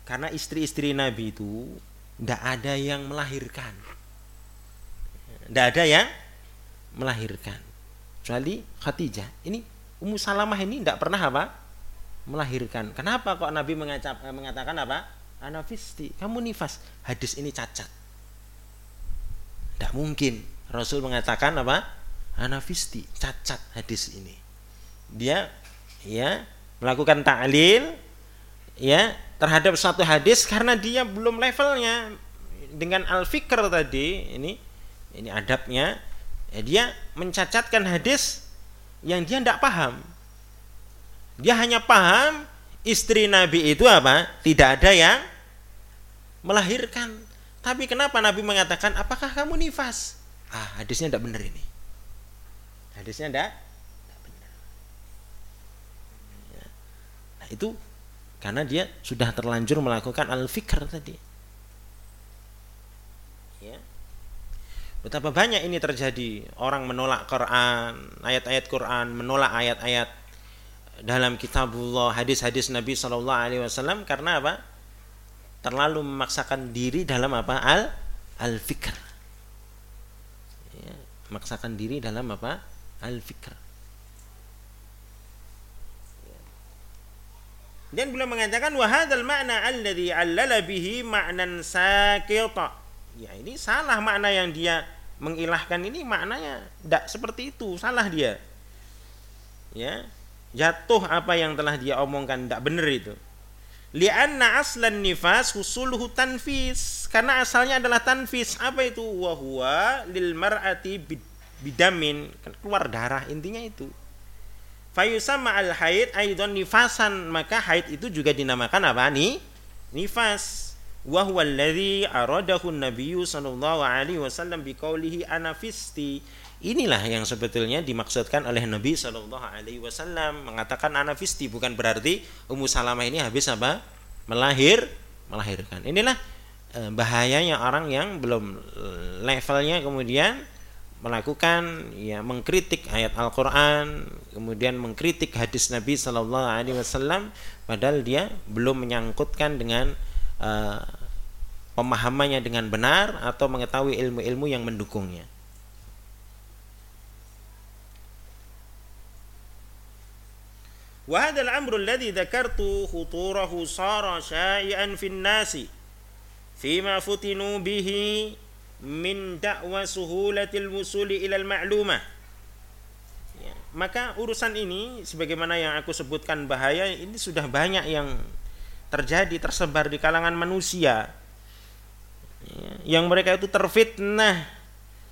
Karena istri-istri Nabi itu tidak ada yang melahirkan. Tidak ada yang melahirkan. Kecuali Khadijah. Ini Ummu Salamah ini tidak pernah apa? melahirkan. Kenapa kok Nabi mengacap, eh, mengatakan apa? Anafisti, kamu nifas. Hadis ini cacat. Tidak mungkin Rasul mengatakan apa? Anafisti, cacat hadis ini. Dia ya melakukan ta'lil ya terhadap suatu hadis karena dia belum levelnya dengan al-fikr tadi ini ini adabnya ya, dia mencacatkan hadis yang dia tidak paham dia hanya paham istri Nabi itu apa? Tidak ada yang melahirkan. Tapi kenapa Nabi mengatakan, apakah kamu nifas? Ah, hadisnya tidak benar ini. Hadisnya tidak. Ya. Nah, itu karena dia sudah terlanjur melakukan al-fikr tadi. Ya. Betapa banyak ini terjadi. Orang menolak Quran, ayat-ayat Quran, menolak ayat-ayat dalam kitabullah hadis-hadis Nabi Shallallahu Alaihi Wasallam karena apa? Terlalu memaksakan diri dalam apa? Al al fikr ya, memaksakan diri dalam apa? Al fikr dan beliau mengatakan wahadal makna alladhi allala bihi ma'nan sakita ya ini salah makna yang dia mengilahkan ini maknanya tidak seperti itu salah dia. Ya jatuh apa yang telah dia omongkan tidak benar itu. Lianna aslan nifas husuluhu tanfis. Karena asalnya adalah tanfis apa itu? Wahwa lil mar'ati bidamin. Kan keluar darah intinya itu fayusama al haid aidon nifasan. Maka haid itu juga dinamakan apa? Nih nifas. Wa huwa alladhi aradahu nabiyyu sallallahu alaihi wasallam biqaulihi ana fisti inilah yang sebetulnya dimaksudkan oleh Nabi Shallallahu Alaihi Wasallam. Mengatakan anafisti bukan berarti Ummu Salamah ini habis apa? Melahir melahirkan. Inilah eh, bahayanya orang yang belum levelnya kemudian melakukan ya mengkritik ayat Al-Qur'an, kemudian mengkritik hadis Nabi Shallallahu alaihi wasallam padahal dia belum menyangkutkan dengan uh, pemahamannya dengan benar atau mengetahui ilmu-ilmu yang mendukungnya. وهذا الأمر الذي ذكرت خطوره صار شائعا في الناس فيما فتنوا به min dakwa suhulatil wusuli ilal ma'lumah. Ya, maka urusan ini sebagaimana yang aku sebutkan bahaya ini sudah banyak yang terjadi tersebar di kalangan manusia. Ya, yang mereka itu terfitnah.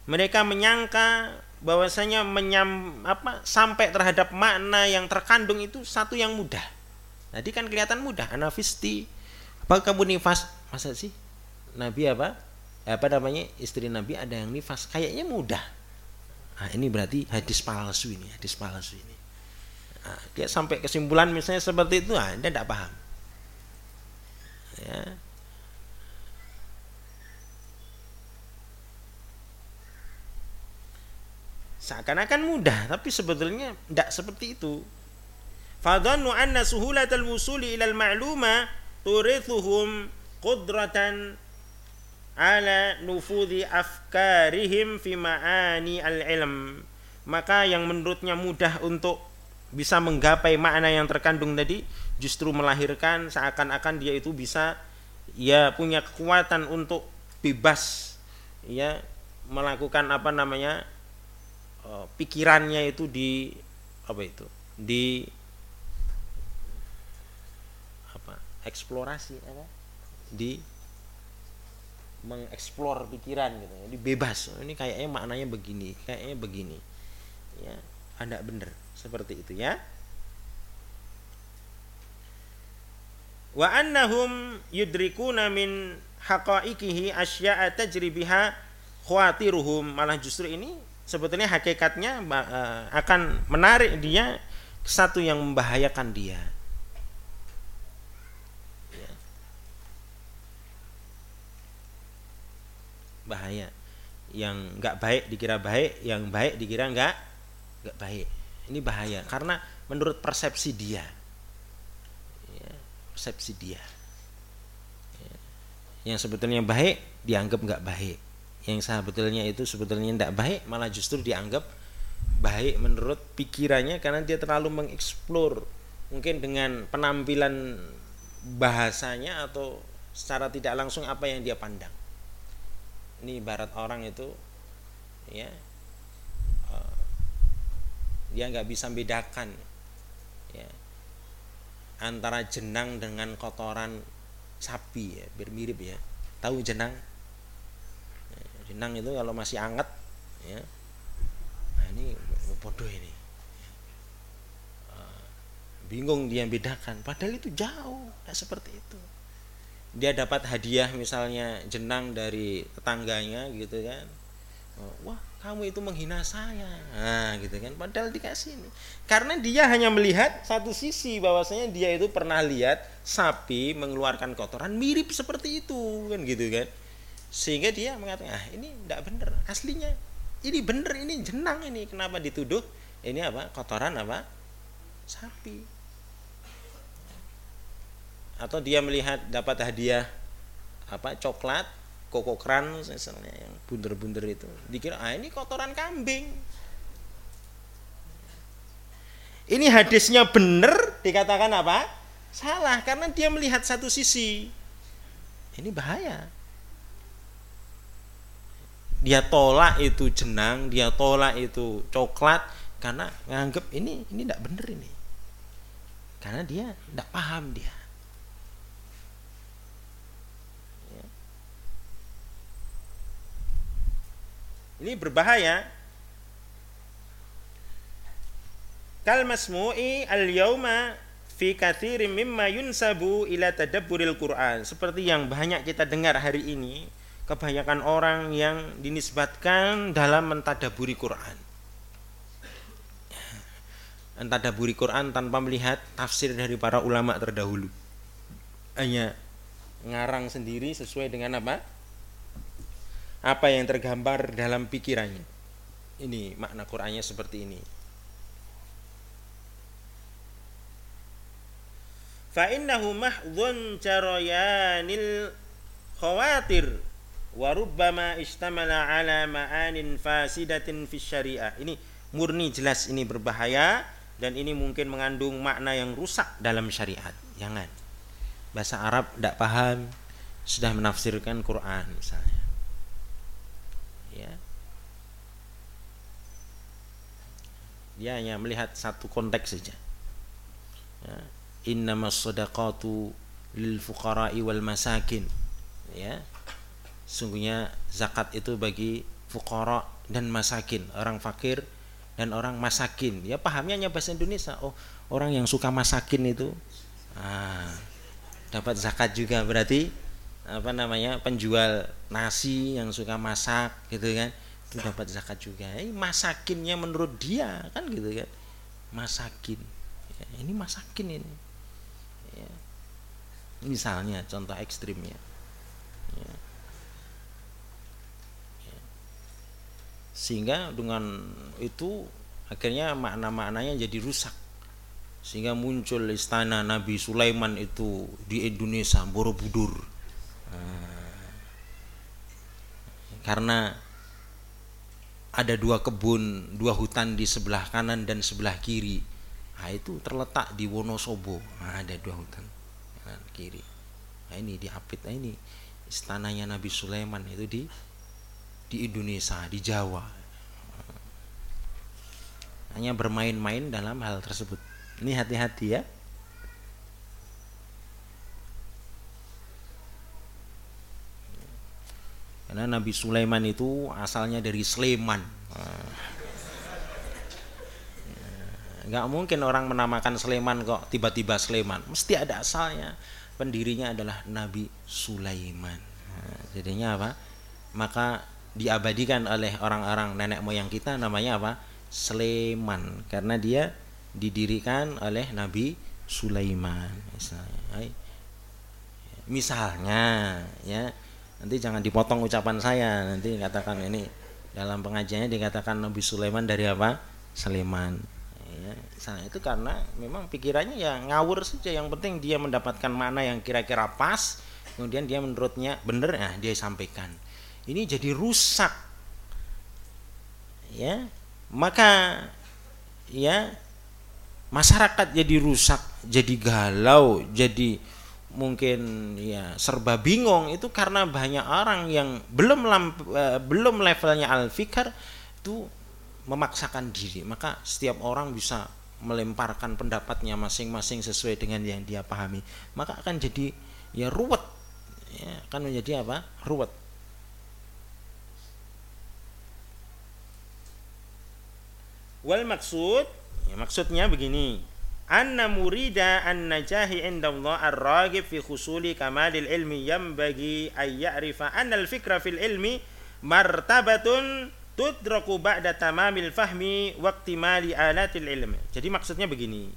Mereka menyangka bahwasanya menyam apa sampai terhadap makna yang terkandung itu satu yang mudah. Tadi kan kelihatan mudah anafisti apa kamu nifas? Masa sih? Nabi apa apa namanya? Istri Nabi ada yang nifas. Kayaknya mudah. Nah, ini berarti hadis palsu ini hadis palsu ini. Nah, dia sampai kesimpulan misalnya seperti itu ah dia tidak paham. Ya. Seakan-akan mudah tapi sebetulnya tidak seperti itu. Fadhannu anna suhulatal wusuli ilal ma'luma turithuhum qudratan ala nufudhi afkarihim fi ma'ani al-ilm. Maka yang menurutnya mudah untuk bisa menggapai makna yang terkandung tadi justru melahirkan seakan-akan dia itu bisa ya punya kekuatan untuk bebas ya melakukan apa namanya uh, pikirannya itu di apa itu di apa eksplorasi apa? Di mengeksplor pikiran gitu jadi bebas. Oh, ini kayaknya maknanya begini kayaknya begini. Ya ada benar seperti itu ya. Wa annahum yudrikuna min haqaiqihi asya'a tajri biha khawatiruhum. Malah justru ini sebetulnya hakikatnya eh, akan menarik dia satu yang membahayakan dia bahaya yang nggak baik dikira baik yang baik dikira nggak nggak baik. Ini bahaya karena menurut persepsi dia. Ya, persepsi dia. Ya. yang sebetulnya baik dianggap nggak baik. Yang sebetulnya itu sebetulnya tidak baik malah justru dianggap baik menurut pikirannya karena dia terlalu mengeksplor. Mungkin dengan penampilan bahasanya atau secara tidak langsung apa yang dia pandang ini ibarat orang itu ya uh, dia nggak bisa bedakan ya antara jenang dengan kotoran sapi ya bermirip ya. Tahu jenang? Ya, jenang itu kalau masih anget ya nah ini bodoh ini. Uh, bingung dia bedakan padahal itu jauh nggak seperti itu dia dapat hadiah misalnya jenang dari tetangganya gitu kan. Oh, wah kamu itu menghina saya. Nah gitu kan. Padahal dikasih ini. Karena dia hanya melihat satu sisi bahwasanya dia itu pernah lihat sapi mengeluarkan kotoran mirip seperti itu kan gitu kan. Sehingga dia mengatakan ah ini tidak benar aslinya. Ini benar ini jenang ini. Kenapa dituduh? Ini apa? Kotoran apa? Sapi atau dia melihat dapat hadiah apa coklat koko kran misalnya yang bunder-bunder itu. Dikira ah ini kotoran kambing. Ini hadisnya benar dikatakan apa? Salah karena dia melihat satu sisi. Ini bahaya. Dia tolak itu jenang dia tolak itu coklat karena nganggep ini ini tidak benar ini. Karena dia tidak paham dia Ini berbahaya. Kal masmu'i al-yauma fi katsirin mimma yunsabu ila tadabburil Quran. Seperti yang banyak kita dengar hari ini, kebanyakan orang yang dinisbatkan dalam mentadaburi Quran. Mentadaburi Quran tanpa melihat tafsir dari para ulama terdahulu. Hanya ngarang sendiri sesuai dengan apa? Apa yang tergambar dalam pikirannya. Ini makna Qur'annya seperti ini. fa innahu mahdhun jarayanil khawatir wa rubbama istamala ala ma'anin fasidatin fi syariah. Ini murni jelas ini berbahaya dan ini mungkin mengandung makna yang rusak dalam syariat. Jangan. Bahasa Arab tidak paham sudah menafsirkan Quran misalnya. Ya. Dia hanya melihat satu konteks saja. Ya. Innamas sadaqatu lil fuqara'i wal masakin. Ya. Sungguhnya zakat itu bagi fuqara dan masakin. Orang fakir dan orang masakin. Ya pahamnya hanya bahasa Indonesia. Oh orang yang suka masakin itu ah, dapat zakat juga berarti apa namanya penjual nasi yang suka masak gitu kan itu dapat zakat juga. Masakinnya menurut dia kan gitu kan? Masakin. Ya, ini masakin ini. Misalnya contoh ekstrimnya ya. Ya. sehingga dengan itu akhirnya makna-maknanya jadi rusak. Sehingga muncul istana Nabi Sulaiman itu di Indonesia Borobudur. Nah, karena ada dua kebun dua hutan di sebelah kanan dan sebelah kiri. Nah, itu terletak di Wonosobo. Nah, ada dua hutan kanan kiri. Nah ini di Apit nah ini istananya Nabi Sulaiman. Itu di di Indonesia di Jawa. Hanya bermain-main dalam hal tersebut. Ini hati-hati ya karena Nabi Sulaiman itu asalnya dari Sleman. Nggak mungkin orang menamakan Sleman kok tiba-tiba Sleman. Mesti ada asalnya. Pendirinya adalah Nabi Sulaiman. Nah, jadinya apa? Maka diabadikan oleh orang-orang nenek moyang kita namanya apa? Sleman. Karena dia didirikan oleh Nabi Sulaiman. Misalnya misalnya ya nanti jangan dipotong ucapan saya. Nanti katakan ini dalam pengajiannya dikatakan Nabi Sulaiman dari apa? Sleman ya sana itu karena memang pikirannya ya ngawur saja. Yang penting dia mendapatkan mana yang kira-kira pas kemudian dia menurutnya benar ya dia sampaikan. Ini jadi rusak. Ya. Maka ya masyarakat jadi rusak jadi galau jadi mungkin ya serba bingung itu karena banyak orang yang belum lamp, eh, belum levelnya al fikar itu memaksakan diri. Maka setiap orang bisa melemparkan pendapatnya masing-masing sesuai dengan yang dia pahami. Maka akan jadi ya ruwet. Ya, akan menjadi apa? Ruwet. Wal maksud ya, maksudnya begini anna murida an najahi indallah ar-ragib fi khusuli kamalil ilmi yang bagi ay ya'rifa anna al-fikra fil ilmi martabatun tudraku ba'da tamamil fahmi mali alatil ilm. Jadi maksudnya begini.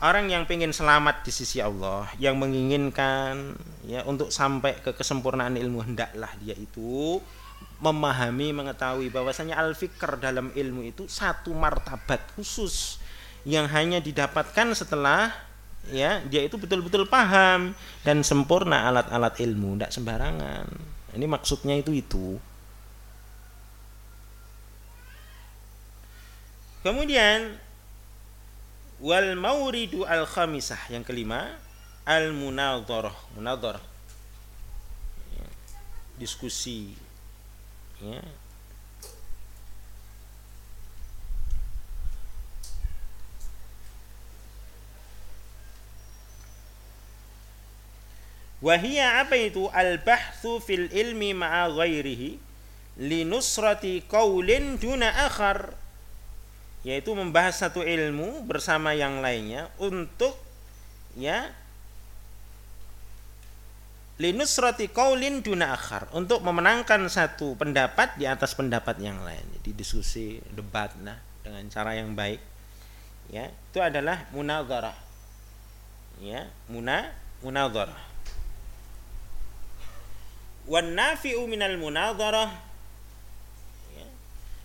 Orang yang ingin selamat di sisi Allah, yang menginginkan ya untuk sampai ke kesempurnaan ilmu hendaklah dia itu memahami mengetahui bahwasanya al-fikr dalam ilmu itu satu martabat khusus yang hanya didapatkan setelah ya dia itu betul-betul paham dan sempurna alat-alat ilmu tidak sembarangan. Ini maksudnya itu itu. Kemudian wal mauridu al khamisah yang kelima al munadharah munadharah. Ya, diskusi. Ya. Wahia apa itu? Al bahthu fil ilmi ma'a ghairihi linusrati qaulin duna akhar. Yaitu membahas satu ilmu bersama yang lainnya untuk ya linusrati qaulin duna akhar. Untuk memenangkan satu pendapat di atas pendapat yang lain. Jadi diskusi debat nah dengan cara yang baik ya. Itu adalah munadharah ya. Muna munadharah wan nafi'u minal munadharah.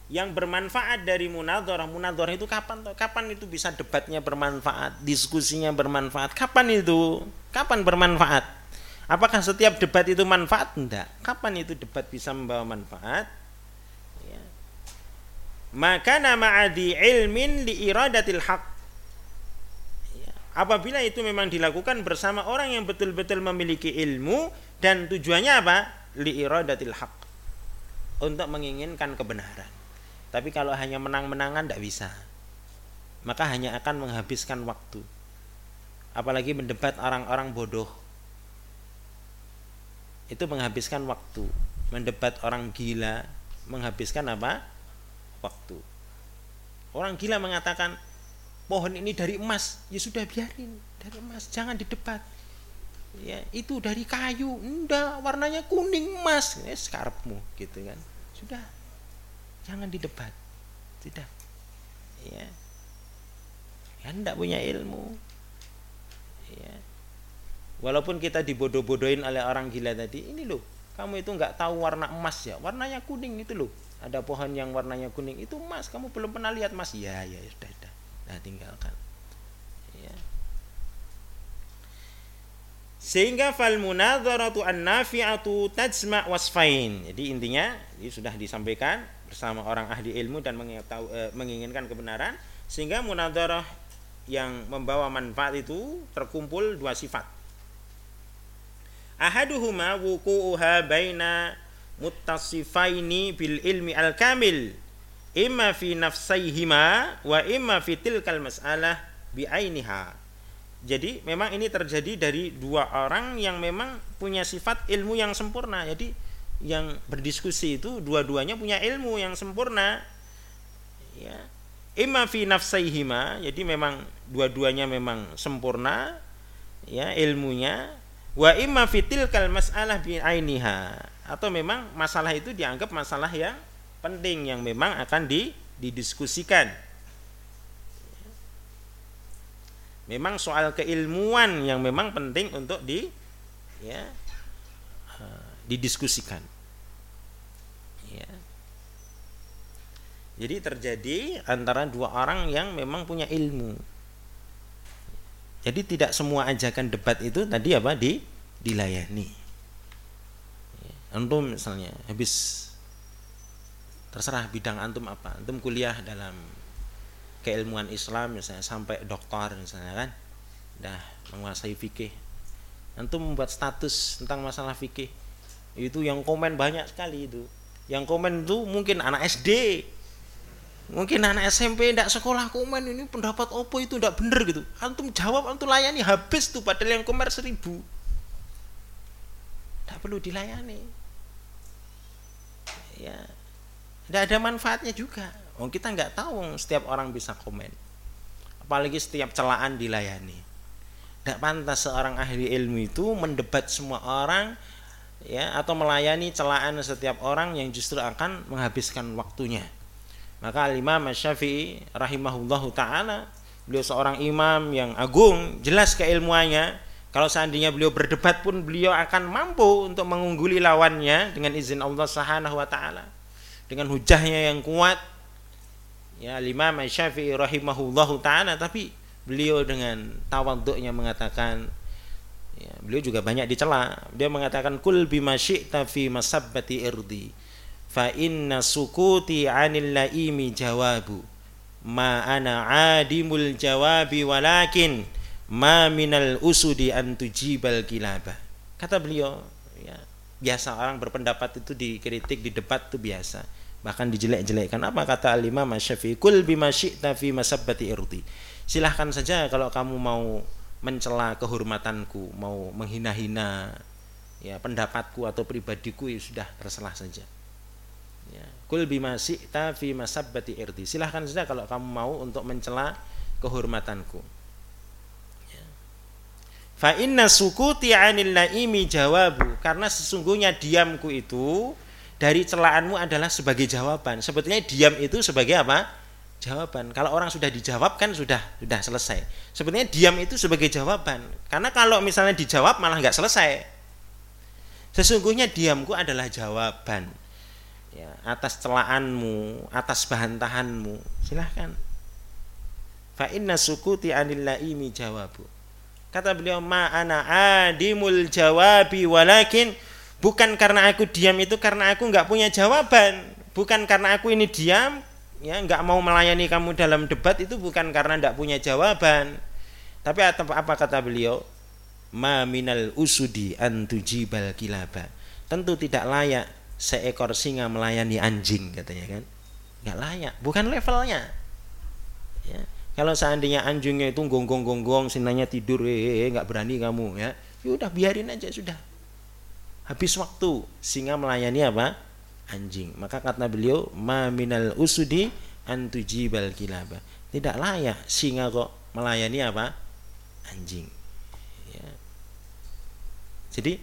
Yang bermanfaat dari munadharah munadharah itu kapan kapan itu bisa debatnya bermanfaat diskusinya bermanfaat? Kapan itu? Kapan bermanfaat? Apakah setiap debat itu manfaat? Enggak kapan itu debat bisa membawa manfaat? Ya. maka nama adi ilmin li iradatil haq. ya. Apabila itu memang dilakukan bersama orang yang betul-betul memiliki ilmu dan tujuannya apa li iradatil haq untuk menginginkan kebenaran tapi kalau hanya menang-menangan tidak bisa. Maka hanya akan menghabiskan waktu. Apalagi mendebat orang-orang bodoh. Itu menghabiskan waktu. Mendebat orang gila menghabiskan apa? Waktu. Orang gila mengatakan pohon ini dari emas, ya sudah biarin dari emas, jangan didebat. Ya, itu dari kayu, enggak, warnanya kuning emas, ya skarpmu gitu kan. Sudah. Jangan didebat. Tidak ya. Kan tidak punya ilmu. Ya. Walaupun kita dibodoh-bodohin oleh orang gila tadi ini loh. Kamu itu nggak tahu warna emas ya. Warnanya kuning itu loh. Ada pohon yang warnanya kuning. Itu emas. Kamu belum pernah lihat emas. Ya ya sudah nah tinggalkan. Ya sehingga fal munadharatu an nafi'atu tajma' wasfain. Jadi intinya ini sudah disampaikan bersama orang ahli ilmu dan eh, menginginkan kebenaran sehingga munadarah yang membawa manfaat itu terkumpul dua sifat. Ahaduhuma wuku'uha baina muttasifaini bil ilmi al kamil imma fi nafsaihima wa imma fi tilkal mas'alah bi ainiha. Jadi memang ini terjadi dari dua orang yang memang punya sifat ilmu yang sempurna. Jadi yang berdiskusi itu dua-duanya punya ilmu yang sempurna. Ya. Imma fi nafsaihima jadi memang dua-duanya memang sempurna ya ilmunya. Wa imma fi tilkal mas'alah bi atau memang masalah itu dianggap masalah yang penting yang memang akan di, didiskusikan memang soal keilmuan yang memang penting untuk di ya didiskusikan. Ya. Jadi terjadi antara dua orang yang memang punya ilmu. Jadi tidak semua ajakan debat itu tadi apa di dilayani. Ya. Antum misalnya habis terserah bidang antum apa. Antum kuliah dalam keilmuan Islam misalnya sampai doktor misalnya kan. Dah menguasai fikih. Antum membuat status tentang masalah fikih. Itu yang komen banyak sekali itu. Yang komen itu mungkin anak SD mungkin anak SMP tidak sekolah komen ini pendapat opo itu tidak benar gitu. Antum jawab antum layani habis tuh padahal yang komen seribu. Tidak perlu dilayani. Ya tidak ada manfaatnya juga oh kita nggak tahu setiap orang bisa komen apalagi setiap celaan dilayani tidak pantas seorang ahli ilmu itu mendebat semua orang ya atau melayani celaan setiap orang yang justru akan menghabiskan waktunya. Maka Imam Syafi'i rahimahullahu taala beliau seorang imam yang agung, jelas keilmuannya. Kalau seandainya beliau berdebat pun beliau akan mampu untuk mengungguli lawannya dengan izin Allah Subhanahu wa taala. Dengan hujahnya yang kuat. Ya, Imam Syafi'i rahimahullahu taala tapi beliau dengan tawaduknya mengatakan Ya, beliau juga banyak dicela. Dia mengatakan kul bima syi'ta fi masabbati irdi. Fa inna sukuti 'anil laimi jawabu. Ma ana 'adimul jawabi walakin ma minal usudi an tujibal kilaba. Kata beliau, biasa orang berpendapat itu dikritik di debat itu biasa. Bahkan dijelek-jelekkan. Apa kata Al-Imam Syafi'i? Kul bima syi'ta fi masabbati irdi. Silahkan saja kalau kamu mau mencela kehormatanku, mau menghina-hina ya pendapatku atau pribadiku ya sudah terserah saja. ya kul bima syi'ta fi masabbati irdi silahkan saja kalau kamu mau untuk mencela kehormatanku. Fa inna sukuti 'anil laimi jawabu karena sesungguhnya diamku itu dari celaanmu adalah sebagai jawaban sebetulnya diam itu sebagai apa jawaban. Kalau orang sudah dijawab kan sudah sudah selesai. Sebenarnya diam itu sebagai jawaban. Karena kalau misalnya dijawab malah nggak selesai. Sesungguhnya diamku adalah jawaban ya, atas celaanmu, atas bantahanmu. Silahkan. Fa inna sukuti anil laimi jawabu. Kata beliau ma ana adimul jawabi walakin bukan karena aku diam itu karena aku nggak punya jawaban. Bukan karena aku ini diam ya nggak mau melayani kamu dalam debat itu bukan karena tidak punya jawaban. Tapi apa kata beliau? Ma minal usudi antujibal kilaba. Tentu tidak layak seekor singa melayani anjing katanya kan. Nggak layak bukan levelnya. Ya kalau seandainya anjingnya itu gonggong gonggong sinanya tidur eh nggak berani kamu ya ya udah biarin aja sudah habis waktu singa melayani apa anjing. Maka kata beliau, "Ma minal usudi antujibal kilaba." Tidak layak singa kok melayani apa? Anjing. Ya. Jadi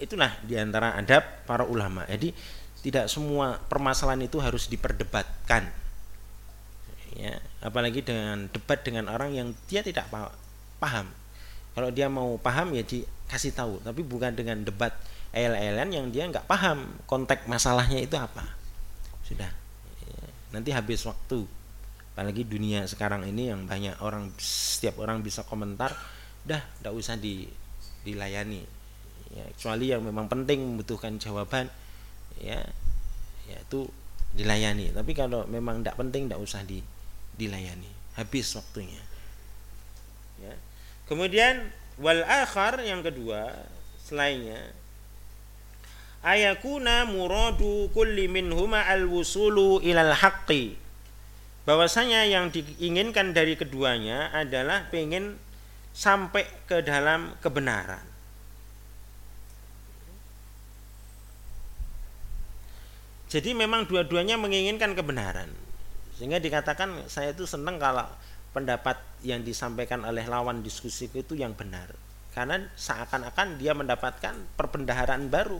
itulah di antara adab para ulama. Jadi tidak semua permasalahan itu harus diperdebatkan. Ya, apalagi dengan debat dengan orang yang dia tidak paham. Kalau dia mau paham ya dikasih tahu, tapi bukan dengan debat el-elan yang dia nggak paham konteks masalahnya itu apa. Sudah. Nanti habis waktu. Apalagi dunia sekarang ini yang banyak orang setiap orang bisa komentar dah tidak usah di, dilayani. Ya, kecuali yang memang penting membutuhkan jawaban. Ya ya itu dilayani. Tapi kalau memang tidak penting tidak usah di, dilayani. Habis waktunya. Ya. Kemudian wal akhar yang kedua selainnya ayakuna muradu kulli minhuma al-wusulu ilal haqqi. Bahwasanya yang diinginkan dari keduanya adalah pengen sampai ke dalam kebenaran. Jadi memang dua-duanya menginginkan kebenaran sehingga dikatakan saya itu senang kalau pendapat yang disampaikan oleh lawan diskusi itu yang benar. Karena seakan-akan dia mendapatkan perbendaharaan baru.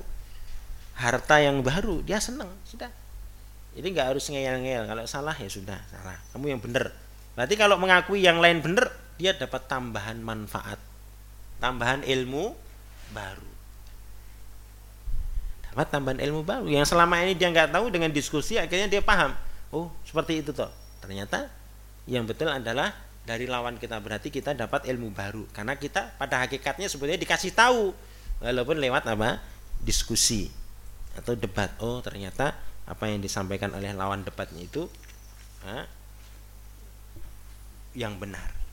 Harta yang baru dia senang sudah. Jadi nggak harus ngeyel-ngeyel kalau salah ya sudah salah. Kamu yang benar. Berarti kalau mengakui yang lain benar dia dapat tambahan manfaat. Tambahan ilmu baru. Dapat tambahan ilmu baru. Yang selama ini dia nggak tahu dengan diskusi akhirnya dia paham oh seperti itu toh. Ternyata yang betul adalah dari lawan kita berarti kita dapat ilmu baru. Karena kita pada hakikatnya sebenarnya dikasih tahu walaupun lewat apa? Diskusi atau debat. Oh ternyata apa yang disampaikan oleh lawan debatnya itu ha, yang benar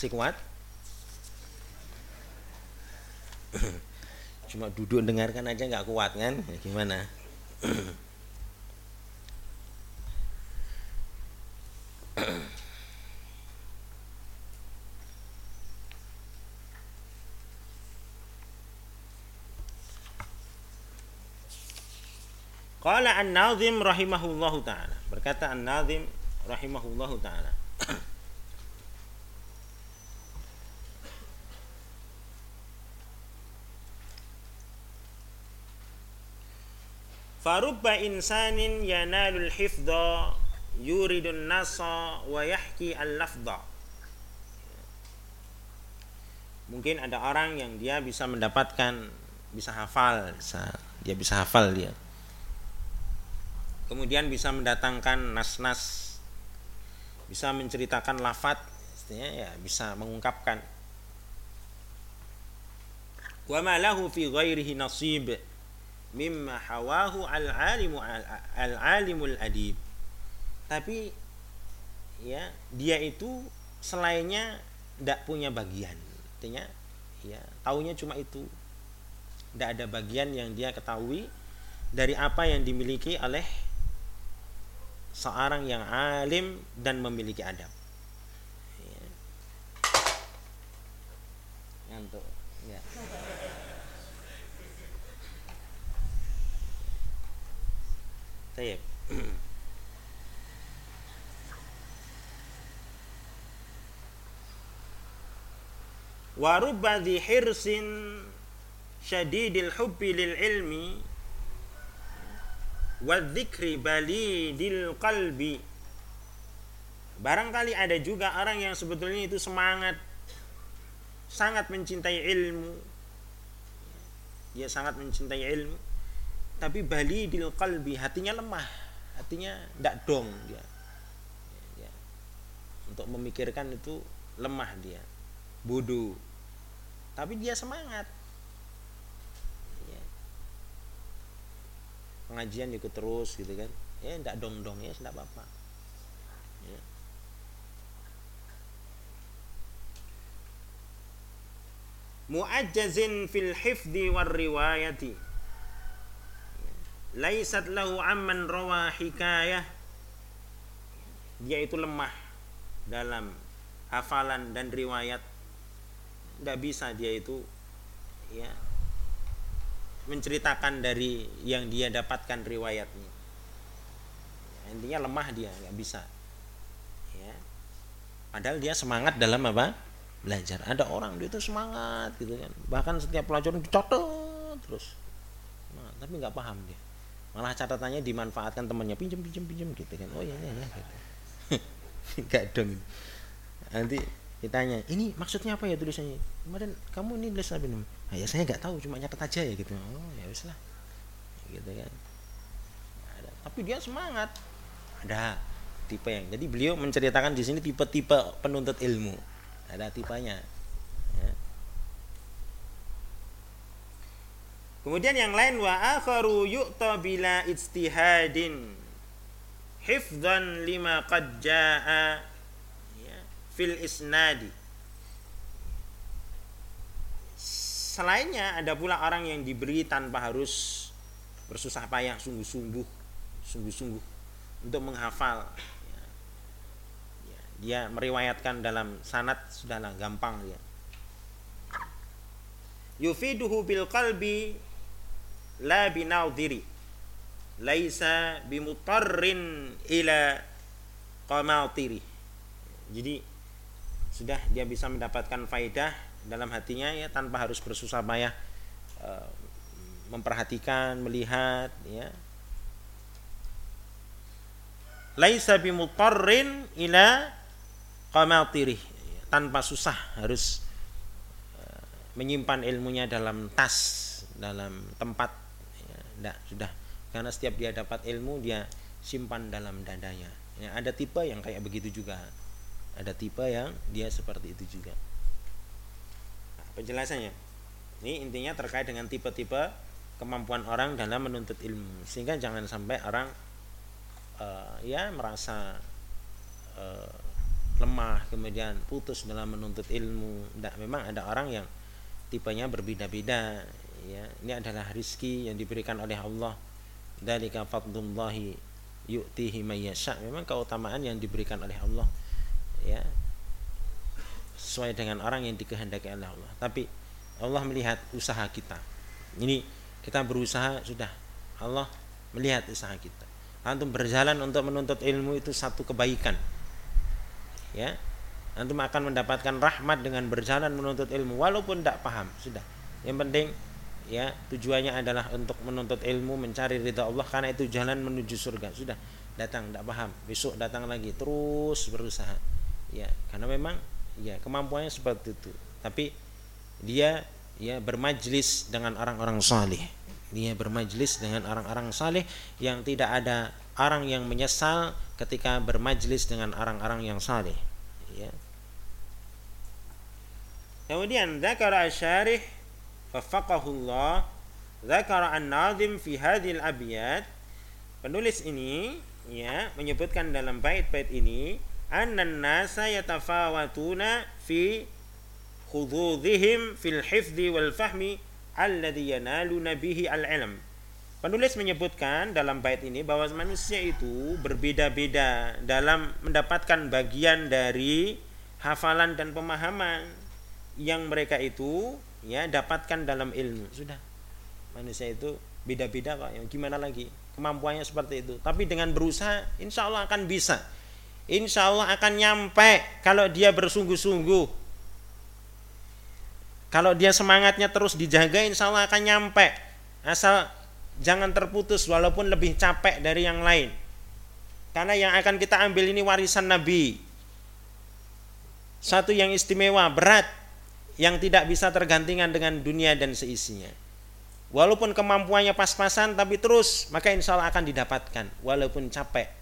masih kuat. Cuma duduk dengarkan aja nggak kuat kan? Ya, gimana? Qala an-nazim rahimahullahu ta'ala. Berkata an-nazim rahimahullahu ta'ala Farubba insanin yanalul hifdha yuridun nasa wa yahki al-lafdha. Mungkin ada orang yang dia bisa mendapatkan bisa hafal, bisa, dia bisa hafal dia. Kemudian bisa mendatangkan nas-nas bisa menceritakan lafat ya bisa mengungkapkan wa ma lahu fi ghairihi nasib mimma hawahu al-alimu al-alimul adib. Tapi ya dia itu selainnya tidak punya bagian. Artinya ya taunya cuma itu. Tidak ada bagian yang dia ketahui dari apa yang dimiliki oleh seorang yang alim dan memiliki adab. Ya. ngantuk dhi hirsin syadidil hubbi lil ilmi wa dzikri balidil qalbi Barangkali ada juga orang yang sebetulnya itu semangat sangat mencintai ilmu. Dia sangat mencintai ilmu. Tapi balidil qalbi hatinya lemah, hatinya tidak dong dia. dia. Untuk memikirkan itu lemah dia. Bodoh tapi dia semangat ya. pengajian ikut terus gitu kan ya tidak dong dong ya tidak apa apa ya. mu'ajjazin fil hifdi war riwayati laisat lahu amman rawa hikayah. Dia itu lemah dalam hafalan dan riwayat. Tidak bisa dia itu ya menceritakan dari yang dia dapatkan riwayatnya. Intinya lemah dia nggak bisa ya. Padahal dia semangat dalam apa? Belajar. Ada orang dia itu semangat gitu kan. Bahkan setiap pelajaran dicatat terus. Nah, tapi nggak paham dia malah catatannya dimanfaatkan temannya pinjam pinjam pinjam gitu kan. Oh iya iya, iya gitu. nggak dong. Nanti ditanya ini maksudnya apa ya tulisannya? Kemarin kamu ini nulis apa nah, ya saya nggak tahu cuma nyatet aja ya gitu. Oh ya wis lah gitu kan. Ada. tapi dia semangat. Ada tipe yang jadi beliau menceritakan di sini tipe-tipe penuntut ilmu. Ada tipenya ya. Kemudian yang lain wa akharu yu'ta bila ijtihadin. Hifdzan lima qad jaa fil isnadi. Selainnya ada pula orang yang diberi tanpa harus bersusah payah sungguh-sungguh sungguh-sungguh untuk menghafal ya, ya, dia meriwayatkan dalam sanat sudahlah gampang ya. Yufiduhu bil qalbi la binaudiri laisa bimutarrin ila qamatiri. Jadi sudah dia bisa mendapatkan faidah dalam hatinya ya tanpa harus bersusah payah e, memperhatikan melihat ya. Laisa bimutarrin ila qamatiri. Tanpa susah harus e, menyimpan ilmunya dalam tas dalam tempat enggak, sudah. Karena setiap dia dapat ilmu dia simpan dalam dadanya. Ya, ada tipe yang kayak begitu juga. Ada tipe yang dia seperti itu juga. Nah, penjelasannya. Ini intinya terkait dengan tipe-tipe kemampuan orang dalam menuntut ilmu. Sehingga jangan sampai orang uh, ya merasa uh, lemah kemudian putus dalam menuntut ilmu. Tidak memang ada orang yang tipenya berbeda-beda ya ini adalah rizki yang diberikan oleh Allah. Dari fadlullahi yu'tihi mayyasha memang keutamaan yang diberikan oleh Allah ya sesuai dengan orang yang dikehendaki oleh Allah. Tapi Allah melihat usaha kita. Ini kita berusaha sudah. Allah melihat usaha kita. Antum berjalan untuk menuntut ilmu itu satu kebaikan. Ya antum akan mendapatkan rahmat dengan berjalan menuntut ilmu walaupun tidak paham. Sudah. Yang penting ya tujuannya adalah untuk menuntut ilmu mencari ridha Allah. Karena itu jalan menuju surga. Sudah datang tidak paham. Besok datang lagi terus berusaha. Ya karena memang ya kemampuannya seperti itu. Tapi dia ya bermajlis dengan orang-orang saleh dia bermajlis dengan orang-orang saleh yang tidak ada orang yang menyesal ketika bermajlis dengan orang-orang yang saleh ya. Kemudian zakara syarih wafaqahullah zakara an-nazim fi hadhil abyat penulis ini ya menyebutkan dalam bait-bait ini anna nasa yatafawatuna fi khududhihim fil hifdhi wal fahmi alladhi yanaluna bihi al-ilm. Penulis menyebutkan dalam bait ini bahwa manusia itu berbeda-beda dalam mendapatkan bagian dari hafalan dan pemahaman yang mereka itu ya dapatkan dalam ilmu. Sudah. Manusia itu beda-beda kok. Yang gimana lagi? Kemampuannya seperti itu. Tapi dengan berusaha insya Allah akan bisa. Insya Allah akan nyampe kalau dia bersungguh-sungguh. Kalau dia semangatnya terus dijaga insya Allah akan nyampe. Asal jangan terputus walaupun lebih capek dari yang lain. Karena yang akan kita ambil ini warisan Nabi. Satu yang istimewa, berat, yang tidak bisa tergantikan dengan dunia dan seisinya. Walaupun kemampuannya pas-pasan tapi terus, maka insya Allah akan didapatkan walaupun capek.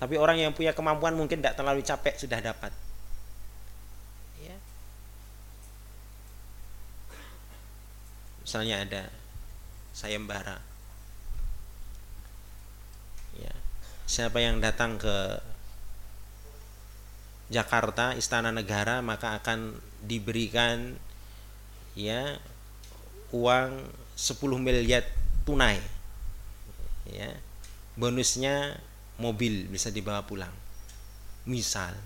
Tapi orang yang punya kemampuan mungkin tidak terlalu capek sudah dapat. Ya. Misalnya ada sayembara. Ya. Siapa yang datang ke Jakarta Istana Negara maka akan diberikan ya uang 10 miliar tunai. Ya. Bonusnya mobil bisa dibawa pulang. Misal.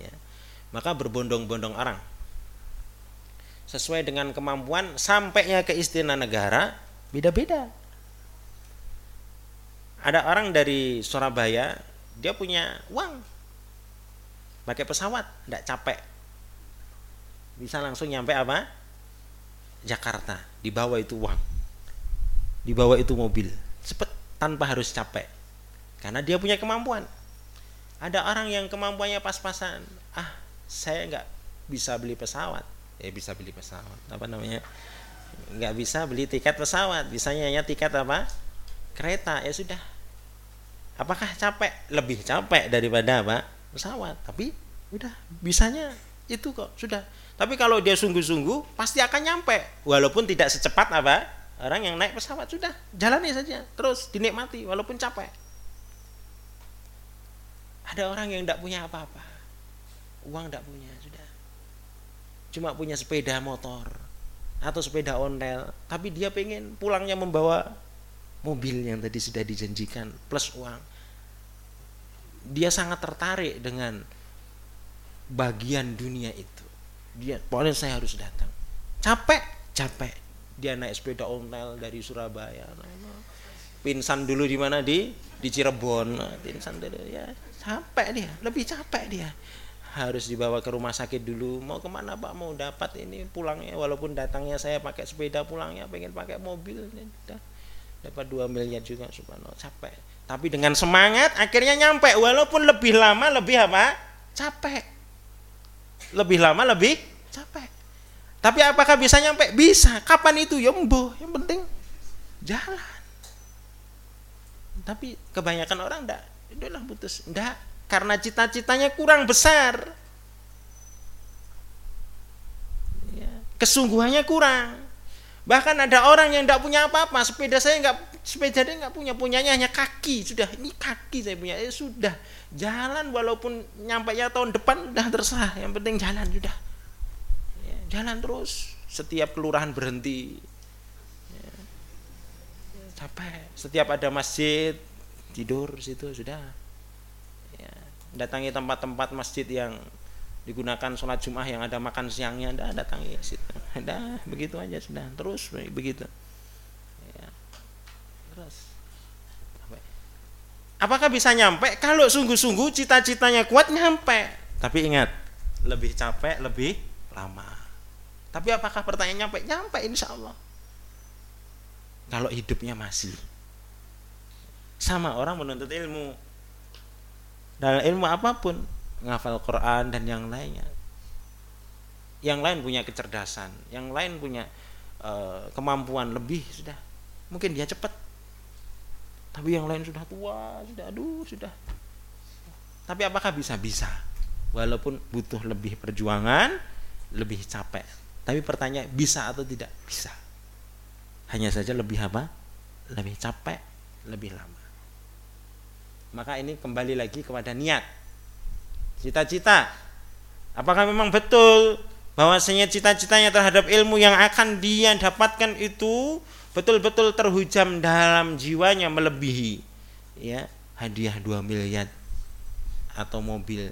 Ya. Maka berbondong-bondong orang sesuai dengan kemampuan sampainya ke istana negara beda-beda. Ada orang dari Surabaya dia punya uang pakai pesawat tidak capek bisa langsung nyampe apa? Jakarta. Dibawa itu uang. Dibawa itu mobil. Cepet tanpa harus capek. Karena dia punya kemampuan. Ada orang yang kemampuannya pas-pasan. Ah saya nggak bisa beli pesawat. Ya bisa beli pesawat. Apa namanya? Nggak bisa beli tiket pesawat. Bisanya hanya tiket apa? Kereta. Ya sudah. Apakah capek? Lebih capek daripada apa? Pesawat. Tapi udah bisanya itu kok. Sudah tapi kalau dia sungguh-sungguh pasti akan nyampe. Walaupun tidak secepat apa orang yang naik pesawat sudah jalani saja. Terus dinikmati walaupun capek. Ada orang yang tidak punya apa-apa. Uang tidak punya cuma punya sepeda motor atau sepeda ontel tapi dia pengen pulangnya membawa mobil yang tadi sudah dijanjikan plus uang. Dia sangat tertarik dengan bagian dunia itu dia pokoknya saya harus datang. Capek capek. Dia naik sepeda ontel dari Surabaya. Pinsan dulu di mana? Di di Cirebon. Pinsan dulu ya. Capek dia lebih capek dia. Harus dibawa ke rumah sakit dulu. Mau ke mana pak? Mau dapat ini pulangnya. Walaupun datangnya saya pakai sepeda pulangnya pengen pakai mobil. Dapat dua miliar juga subhanallah. Capek. Tapi dengan semangat akhirnya nyampe. Walaupun lebih lama lebih apa? Capek lebih lama lebih capek. Tapi apakah bisa nyampe? Bisa. Kapan itu? Ya yang penting jalan. Tapi kebanyakan orang enggak udahlah putus. Enggak karena cita-citanya kurang besar. Ya, kesungguhannya kurang. Bahkan ada orang yang tidak punya apa-apa, sepeda saya nggak sepeda dia nggak punya, punyanya hanya kaki. Sudah ini kaki saya punya, ya sudah jalan walaupun nyampe ya tahun depan udah terserah. Yang penting jalan sudah. Ya, jalan terus. Setiap kelurahan berhenti. Ya, capek. Setiap ada masjid tidur situ sudah datangi tempat-tempat masjid yang digunakan sholat Jumat yang ada makan siangnya anda datangi situ ada begitu aja sudah terus begitu ya. terus apakah bisa nyampe? Kalau sungguh-sungguh cita-citanya kuat nyampe. Tapi ingat lebih capek lebih lama. Tapi apakah pertanyaan nyampe? Nyampe insya Allah kalau hidupnya masih sama orang menuntut ilmu. Dalam ilmu apa pun ngafal Quran dan yang lainnya. Yang lain punya kecerdasan yang lain punya uh, kemampuan lebih sudah. Mungkin dia cepat tapi yang lain sudah tua sudah aduh sudah. Tapi apakah bisa bisa walaupun butuh lebih perjuangan lebih capek. Tapi pertanyaan bisa atau tidak? Bisa. Hanya saja lebih apa? Lebih capek lebih lama. Maka ini kembali lagi kepada niat. Cita-cita. Apakah memang betul bahwasanya cita-citanya terhadap ilmu yang akan dia dapatkan itu betul-betul terhujam dalam jiwanya melebihi ya hadiah 2 miliar atau mobil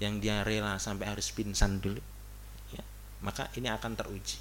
yang dia rela sampai harus pingsan dulu ya, maka ini akan teruji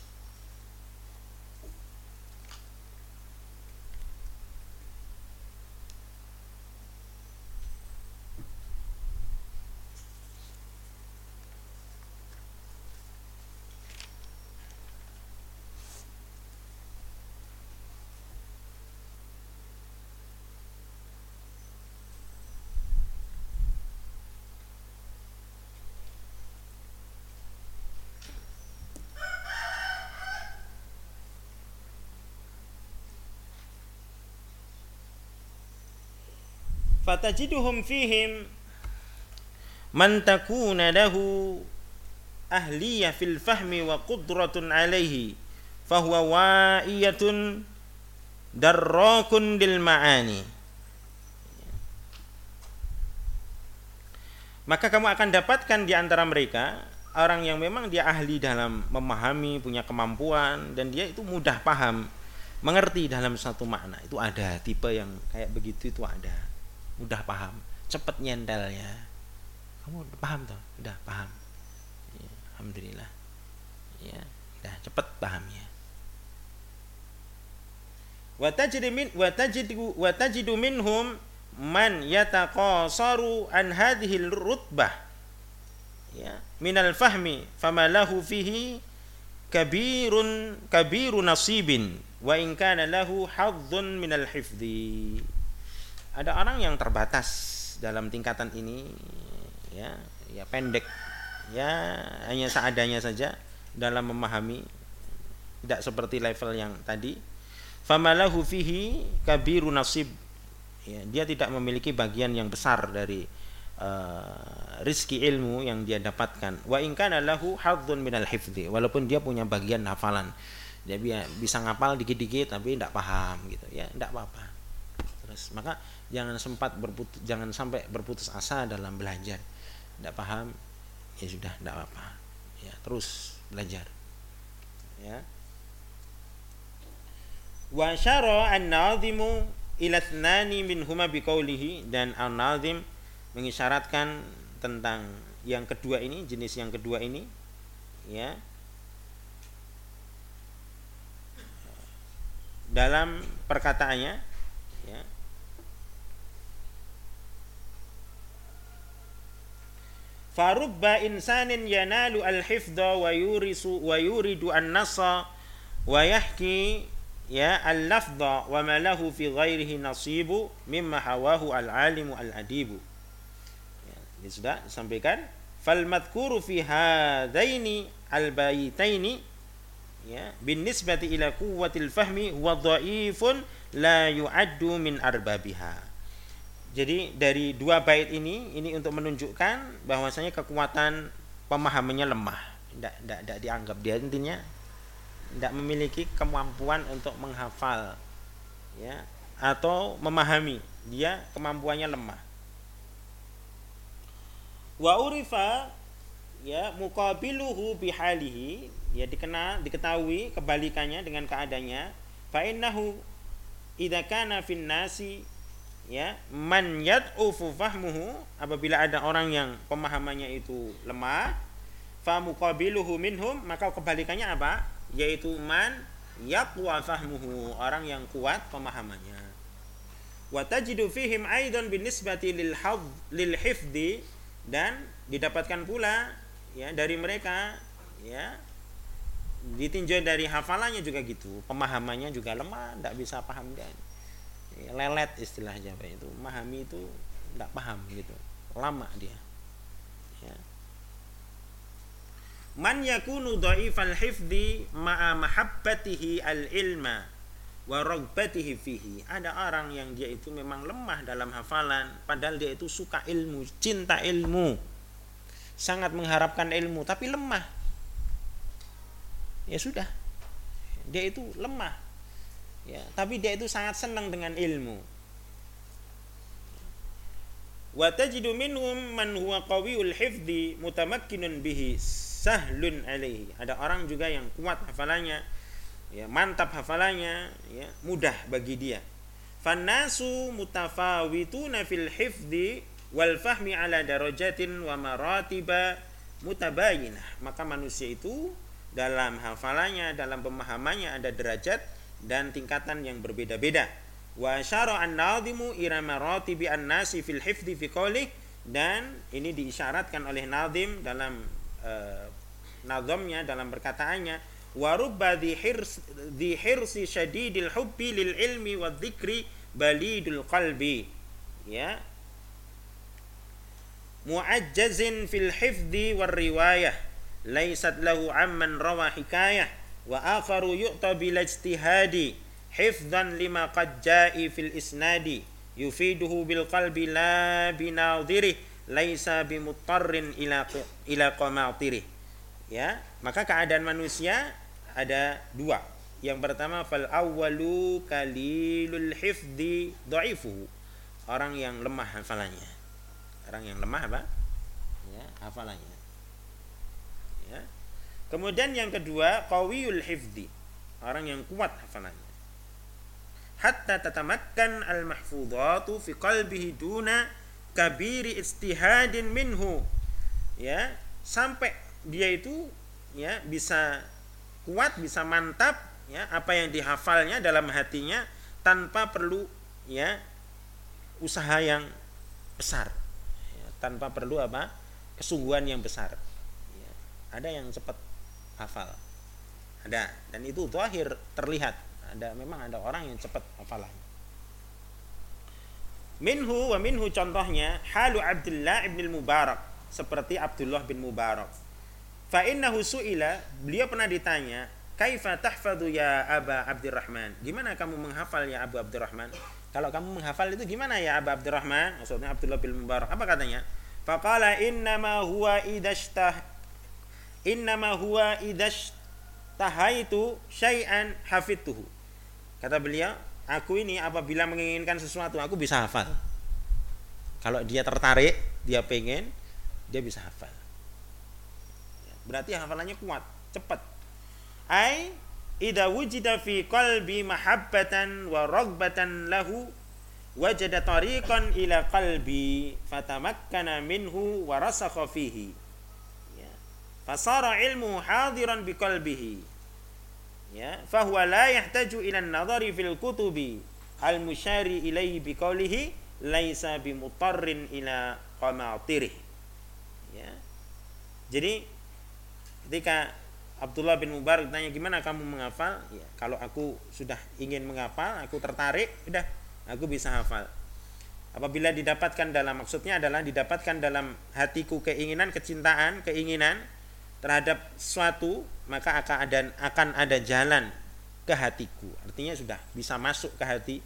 fatajiduhum fihim. Man takuna lahu ahliyah fil fahmi wa qudratun alaihi fahuwa wa'iyatun darrakun lil ma'ani. Maka kamu akan dapatkan di antara mereka orang yang memang dia ahli dalam memahami, punya kemampuan dan dia itu mudah paham, mengerti dalam satu makna. Itu ada tipe yang kayak begitu itu ada udah paham. Cepet nyendelnya kamu udah paham tuh udah paham. Ya, alhamdulillah. Ya udah cepet pahamnya. Watajidu min watajidu watajidu minhum man yataqasaru an hadhihi rutbah ya minal fahmi fama lahu fihi kabirun kabiru nasibin. Wa in kana lahu hadzun minal hifdhi ada orang yang terbatas dalam tingkatan ini ya ya pendek ya hanya seadanya saja dalam memahami tidak seperti level yang tadi. Famalahu fihi kabiru nasib. Ya, dia tidak memiliki bagian yang besar dari uh, rizki ilmu yang dia dapatkan. Wa in kana lahu hadzun minal hifdhi walaupun dia punya bagian hafalan. Dia bisa ngapal dikit-dikit tapi tidak paham gitu ya tidak apa-apa. Terus maka jangan sempat berputus jangan sampai berputus asa dalam belajar. Tidak paham? Ya sudah tidak apa ya terus belajar. Ya. Wa syara an-nadhimu ila thnani minhuma biqaulihi. Dan an-nadhim mengisyaratkan tentang yang kedua ini jenis yang kedua ini. Ya. Dalam perkataannya farubba insanin yanalu al-hifdha wa yurisu wa yuridu an-nasa wa yahki ya al-lafdha wa ma lahu fi ghairihi nasibu mimma hawahu al-alimu al-adibu ya, ini sudah disampaikan fal madhkuru fi hadaini al-baytaini ya bin nisbati ila quwwatil fahmi huwa dhaifun la yu'addu min arbabiha jadi dari dua bait ini ini untuk menunjukkan bahwasanya kekuatan pemahamannya lemah. Tidak, tidak, tidak dianggap dia intinya. Tidak memiliki kemampuan untuk menghafal ya atau memahami. Dia kemampuannya lemah. Wa urifa ya muqabiluhu bihalihi. Ya dikenal diketahui kebalikannya dengan keadaannya. Fa innahu idza kana fin nasi ya man yad'ufu fahmuhu apabila ada orang yang pemahamannya itu lemah fa muqabiluhu minhum maka kebalikannya apa? Yaitu man yaqwa fahmuhu orang yang kuat pemahamannya. Wa tajidu fihim aidan binisbati lil lil hifdi dan didapatkan pula ya dari mereka ya ditinjau dari hafalannya juga gitu pemahamannya juga lemah tidak bisa paham dan lelet istilah Jawa itu. Memahami itu tidak paham gitu. Lama dia. Ya. man yakunu dhaifal hifdi ma'a mahabbatihi al ilma wa ragbatihi fihi. Ada orang yang dia itu memang lemah dalam hafalan padahal dia itu suka ilmu cinta ilmu. Sangat mengharapkan ilmu tapi lemah. Ya sudah. Dia itu lemah ya. Tapi dia itu sangat senang dengan ilmu. Wa tajidu minhum man huwa qawiyul hifdi mutamakkinun bihi sahlun alaihi. Ada orang juga yang kuat hafalannya ya mantap hafalannya ya mudah bagi dia. Fannasu mutafawituna fil hifdi wal fahmi ala darajatin wa maratiba mutabayinah. Maka manusia itu dalam hafalannya dalam pemahamannya ada derajat dan tingkatan yang berbeda-beda. Wa syara an-nadhimu ila maratibi an-nasi fil hifdhi fi qawli. Dan ini diisyaratkan oleh nadhim dalam uh, nazamnya dalam perkataannya. Wa rubba dhi hirs dhi hirsi syadidil hubbi lil ilmi wa dzikri balidul qalbi. Ya. Mu'ajjazin fil hifdhi war riwayah. Laysat lahu amman rawa hikayah wa akharu yu'ta bil ijtihadi hifdzan lima qad ja'i fil isnadi yufiduhu bil qalbi la binadhiri laisa bimuttarrin ila ila qamatiri ya maka keadaan manusia ada dua. Yang pertama fal awwalu kalilul hifdi dhaifuhu. Orang yang lemah hafalannya orang yang lemah apa? Ya hafalannya ya kemudian yang kedua qawiyul hifdi orang yang kuat hafalannya. Hatta tatamakkan al mahfudatu fi qalbihi duna kabiri istihadin minhu. Ya sampai dia itu ya bisa kuat bisa mantap ya apa yang dihafalnya dalam hatinya tanpa perlu ya usaha yang besar. Ya, tanpa perlu apa? Kesungguhan yang besar. Ya, ada yang cepat hafal. Ada dan itu akhir terlihat. Ada memang ada orang yang cepat hafalan minhu wa minhu contohnya halu Abdullah ibn Mubarak seperti Abdullah bin Mubarak. Fa innahu su'ila beliau pernah ditanya kaifa tahfadhu ya Aba Abdurrahman? Gimana kamu menghafal ya Abu Abdurrahman? Kalau kamu menghafal itu gimana ya Abu Abdurrahman? Maksudnya Abdullah bin Mubarak apa katanya? Faqala innama huwa idashtah innama huwa idashtahaitu syai'an hafidtuhu Kata beliau, aku ini apabila menginginkan sesuatu, aku bisa hafal. Kalau dia tertarik, dia pengen, dia bisa hafal. Berarti hafalannya kuat, cepat. Ai idza wujida fi qalbi mahabbatan wa ragbatan lahu wajada tariqan ila qalbi fatamakkana minhu wa rasakha fihi fasara ilmu hadiran bi qalbihi. Ya fahuwa la yahtaju ila nadhari fil kutubi. Al musyari ilaihi biqaulihi laisa bimutarrin ila qamatirih. Ya. Jadi ketika Abdullah bin Mubarak tanya gimana kamu menghafal? Ya, kalau aku sudah ingin menghafal aku tertarik udah aku bisa hafal. Apabila didapatkan dalam maksudnya adalah didapatkan dalam hatiku keinginan kecintaan keinginan terhadap suatu maka akan ada akan ada jalan ke hatiku. Artinya sudah bisa masuk ke hati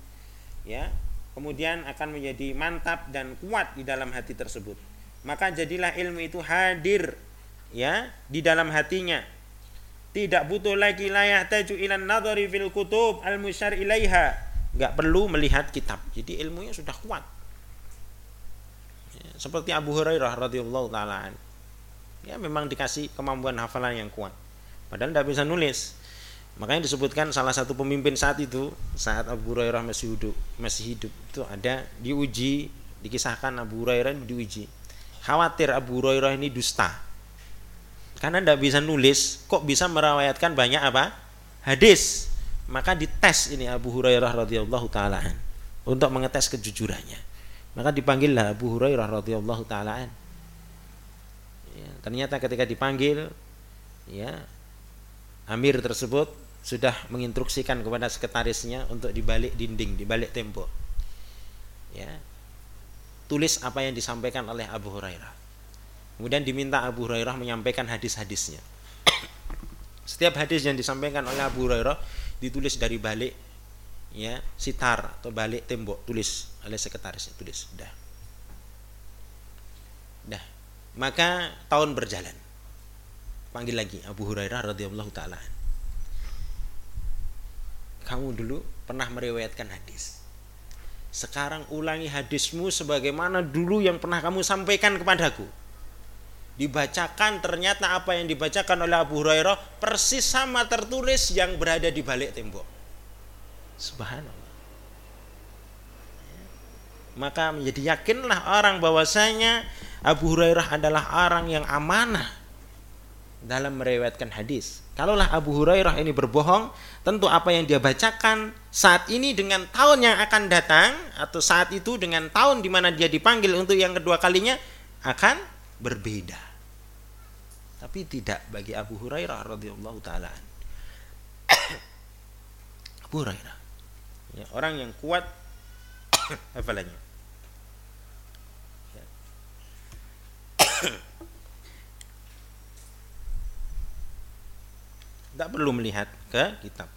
ya. Kemudian akan menjadi mantap dan kuat di dalam hati tersebut. Maka jadilah ilmu itu hadir ya di dalam hatinya. Tidak butuh lagi layah taju ilan nadhari fil kutub al musyar ilaiha. Nggak perlu melihat kitab. Jadi ilmunya sudah kuat. Ya, seperti Abu Hurairah radhiyallahu taala ya memang dikasih kemampuan hafalan yang kuat. Padahal tidak bisa nulis. Makanya disebutkan salah satu pemimpin saat itu saat Abu Hurairah masih hidup masih hidup itu ada diuji dikisahkan Abu Hurairah diuji. Khawatir Abu Hurairah ini dusta. Karena tidak bisa nulis kok bisa merawatkan banyak apa? Hadis. Maka dites ini Abu Hurairah radhiyallahu taala untuk mengetes kejujurannya. Maka dipanggillah Abu Hurairah radhiyallahu taala ternyata ketika dipanggil ya Amir tersebut sudah menginstruksikan kepada sekretarisnya untuk dibalik dinding, dibalik tembok. Ya. Tulis apa yang disampaikan oleh Abu Hurairah. Kemudian diminta Abu Hurairah menyampaikan hadis-hadisnya. Setiap hadis yang disampaikan oleh Abu Hurairah ditulis dari balik ya sitar atau balik tembok tulis oleh sekretarisnya tulis dah dah maka tahun berjalan. Panggil lagi Abu Hurairah radhiyallahu taala. Kamu dulu pernah meriwayatkan hadis. sekarang ulangi hadismu sebagaimana dulu yang pernah kamu sampaikan kepadaku dibacakan ternyata apa yang dibacakan oleh Abu Hurairah persis sama tertulis yang berada di balik tembok subhanallah maka menjadi yakinlah orang bahwasanya Abu Hurairah adalah orang yang amanah dalam meriwayatkan hadis. Kalaulah Abu Hurairah ini berbohong, tentu apa yang dia bacakan saat ini dengan tahun yang akan datang atau saat itu dengan tahun di mana dia dipanggil untuk yang kedua kalinya akan berbeda. Tapi tidak bagi Abu Hurairah radhiyallahu taala. Abu Hurairah ya, orang yang kuat hafalannya. Tidak perlu melihat ke kitab.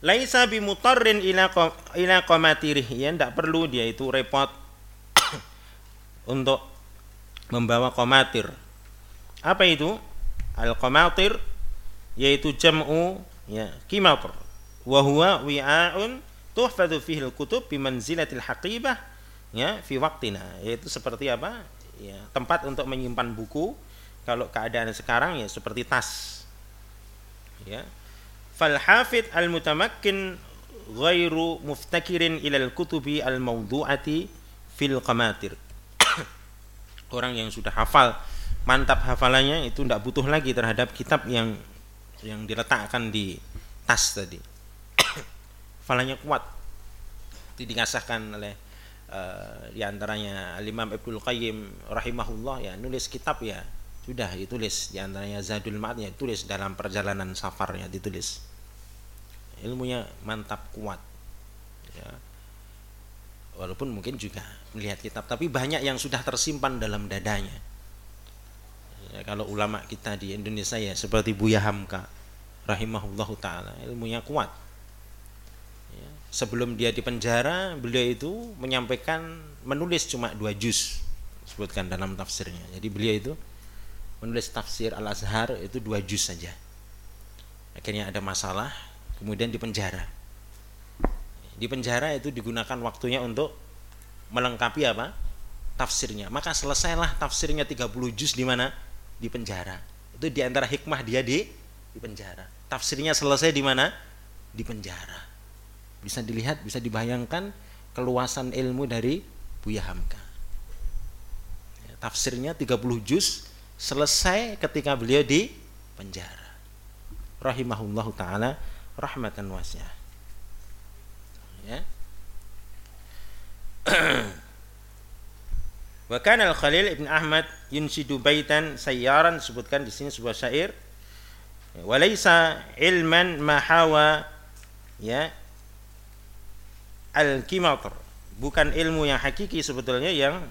Laisa bimutarrin ila ila qamatirih ya tidak perlu dia itu repot untuk membawa komatir. Apa itu? Al komatir yaitu jam'u ya kimatir. Wa huwa wi'aun tuhfadu fihi al-kutub bi manzilatil haqibah ya fi waqtina yaitu seperti apa? Ya, tempat untuk menyimpan buku kalau keadaan sekarang ya seperti tas ya. Fal hafid al mutamakkin ghairu muftakirin ilal kutubi al mawdu'ati fil qamatir. Orang yang sudah hafal mantap hafalannya itu tidak butuh lagi terhadap kitab yang yang diletakkan di tas tadi. Hafalannya kuat. Itu dikasahkan oleh uh, di antaranya Imam Ibnu Qayyim rahimahullah ya nulis kitab ya sudah ditulis. Di antaranya Zadul Ma'adnya ditulis dalam perjalanan safarnya ditulis. Ilmunya mantap kuat. Ya. walaupun mungkin juga melihat kitab tapi banyak yang sudah tersimpan dalam dadanya. Ya, kalau ulama kita di Indonesia ya seperti Buya Hamka rahimahullahu taala ilmunya kuat. Ya. sebelum dia di penjara beliau itu menyampaikan menulis cuma dua juz sebutkan dalam tafsirnya. Jadi beliau itu menulis tafsir Al-Azhar itu dua juz saja. Akhirnya ada masalah, kemudian di penjara. Di penjara itu digunakan waktunya untuk melengkapi apa? Tafsirnya. Maka selesailah tafsirnya 30 juz di mana? Di penjara. Itu di antara hikmah dia di di penjara. Tafsirnya selesai di mana? Di penjara. Bisa dilihat, bisa dibayangkan keluasan ilmu dari Buya Hamka. Ya, tafsirnya 30 juz selesai ketika beliau di penjara. Rahimahullahu taala rahmatan wasi'ah. Ya. Wa kana al-Khalil Ibn Ahmad yunshidu baitan sayyaran sebutkan di sini sebuah syair. Walaysa ilman ma hawa ya al-kimatr. Bukan ilmu yang hakiki sebetulnya yang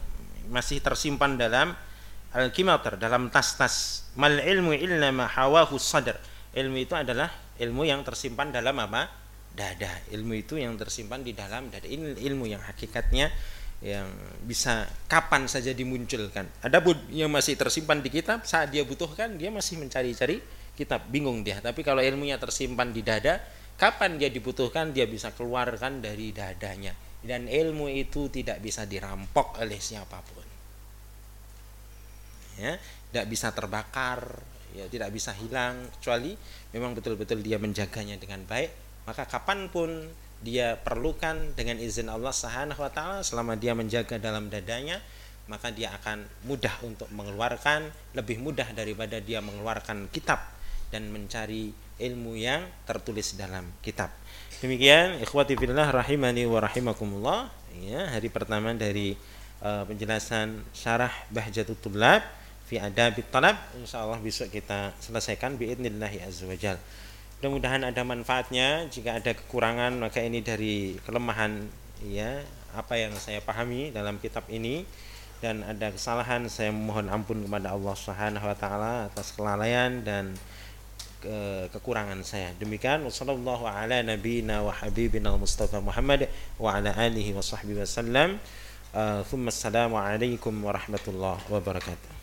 masih tersimpan dalam al-kimatar dalam tas-tas. Mal ilmu illa ma hawahu sadr. Ilmu itu adalah ilmu yang tersimpan dalam apa? Dada. Ilmu itu yang tersimpan di dalam dada. Ini ilmu yang hakikatnya yang bisa kapan saja dimunculkan. Ada yang masih tersimpan di kitab saat dia butuhkan dia masih mencari-cari kitab. Bingung dia. Tapi kalau ilmunya tersimpan di dada kapan dia dibutuhkan dia bisa keluarkan dari dadanya. Dan ilmu itu tidak bisa dirampok oleh siapa pun ya tidak bisa terbakar ya tidak bisa hilang kecuali memang betul-betul dia menjaganya dengan baik maka kapan pun dia perlukan dengan izin Allah Subhanahu wa taala selama dia menjaga dalam dadanya maka dia akan mudah untuk mengeluarkan lebih mudah daripada dia mengeluarkan kitab dan mencari ilmu yang tertulis dalam kitab. Demikian ikhwati fillah rahimani wa rahimakumullah ya hari pertama dari uh, penjelasan syarah Bahjatut Tullab fi adabit talab insyaallah besok kita selesaikan biidnillahi azza wajal mudah-mudahan ada manfaatnya jika ada kekurangan maka ini dari kelemahan ya apa yang saya pahami dalam kitab ini dan ada kesalahan saya mohon ampun kepada Allah Subhanahu wa taala atas kelalaian dan ke kekurangan saya. Demikian sallallahu ala nabiyina wa habibina Mustafa Muhammad wa ala alihi wa sahbihi wasallam. Uh, thumma assalamu alaikum warahmatullahi wabarakatuh.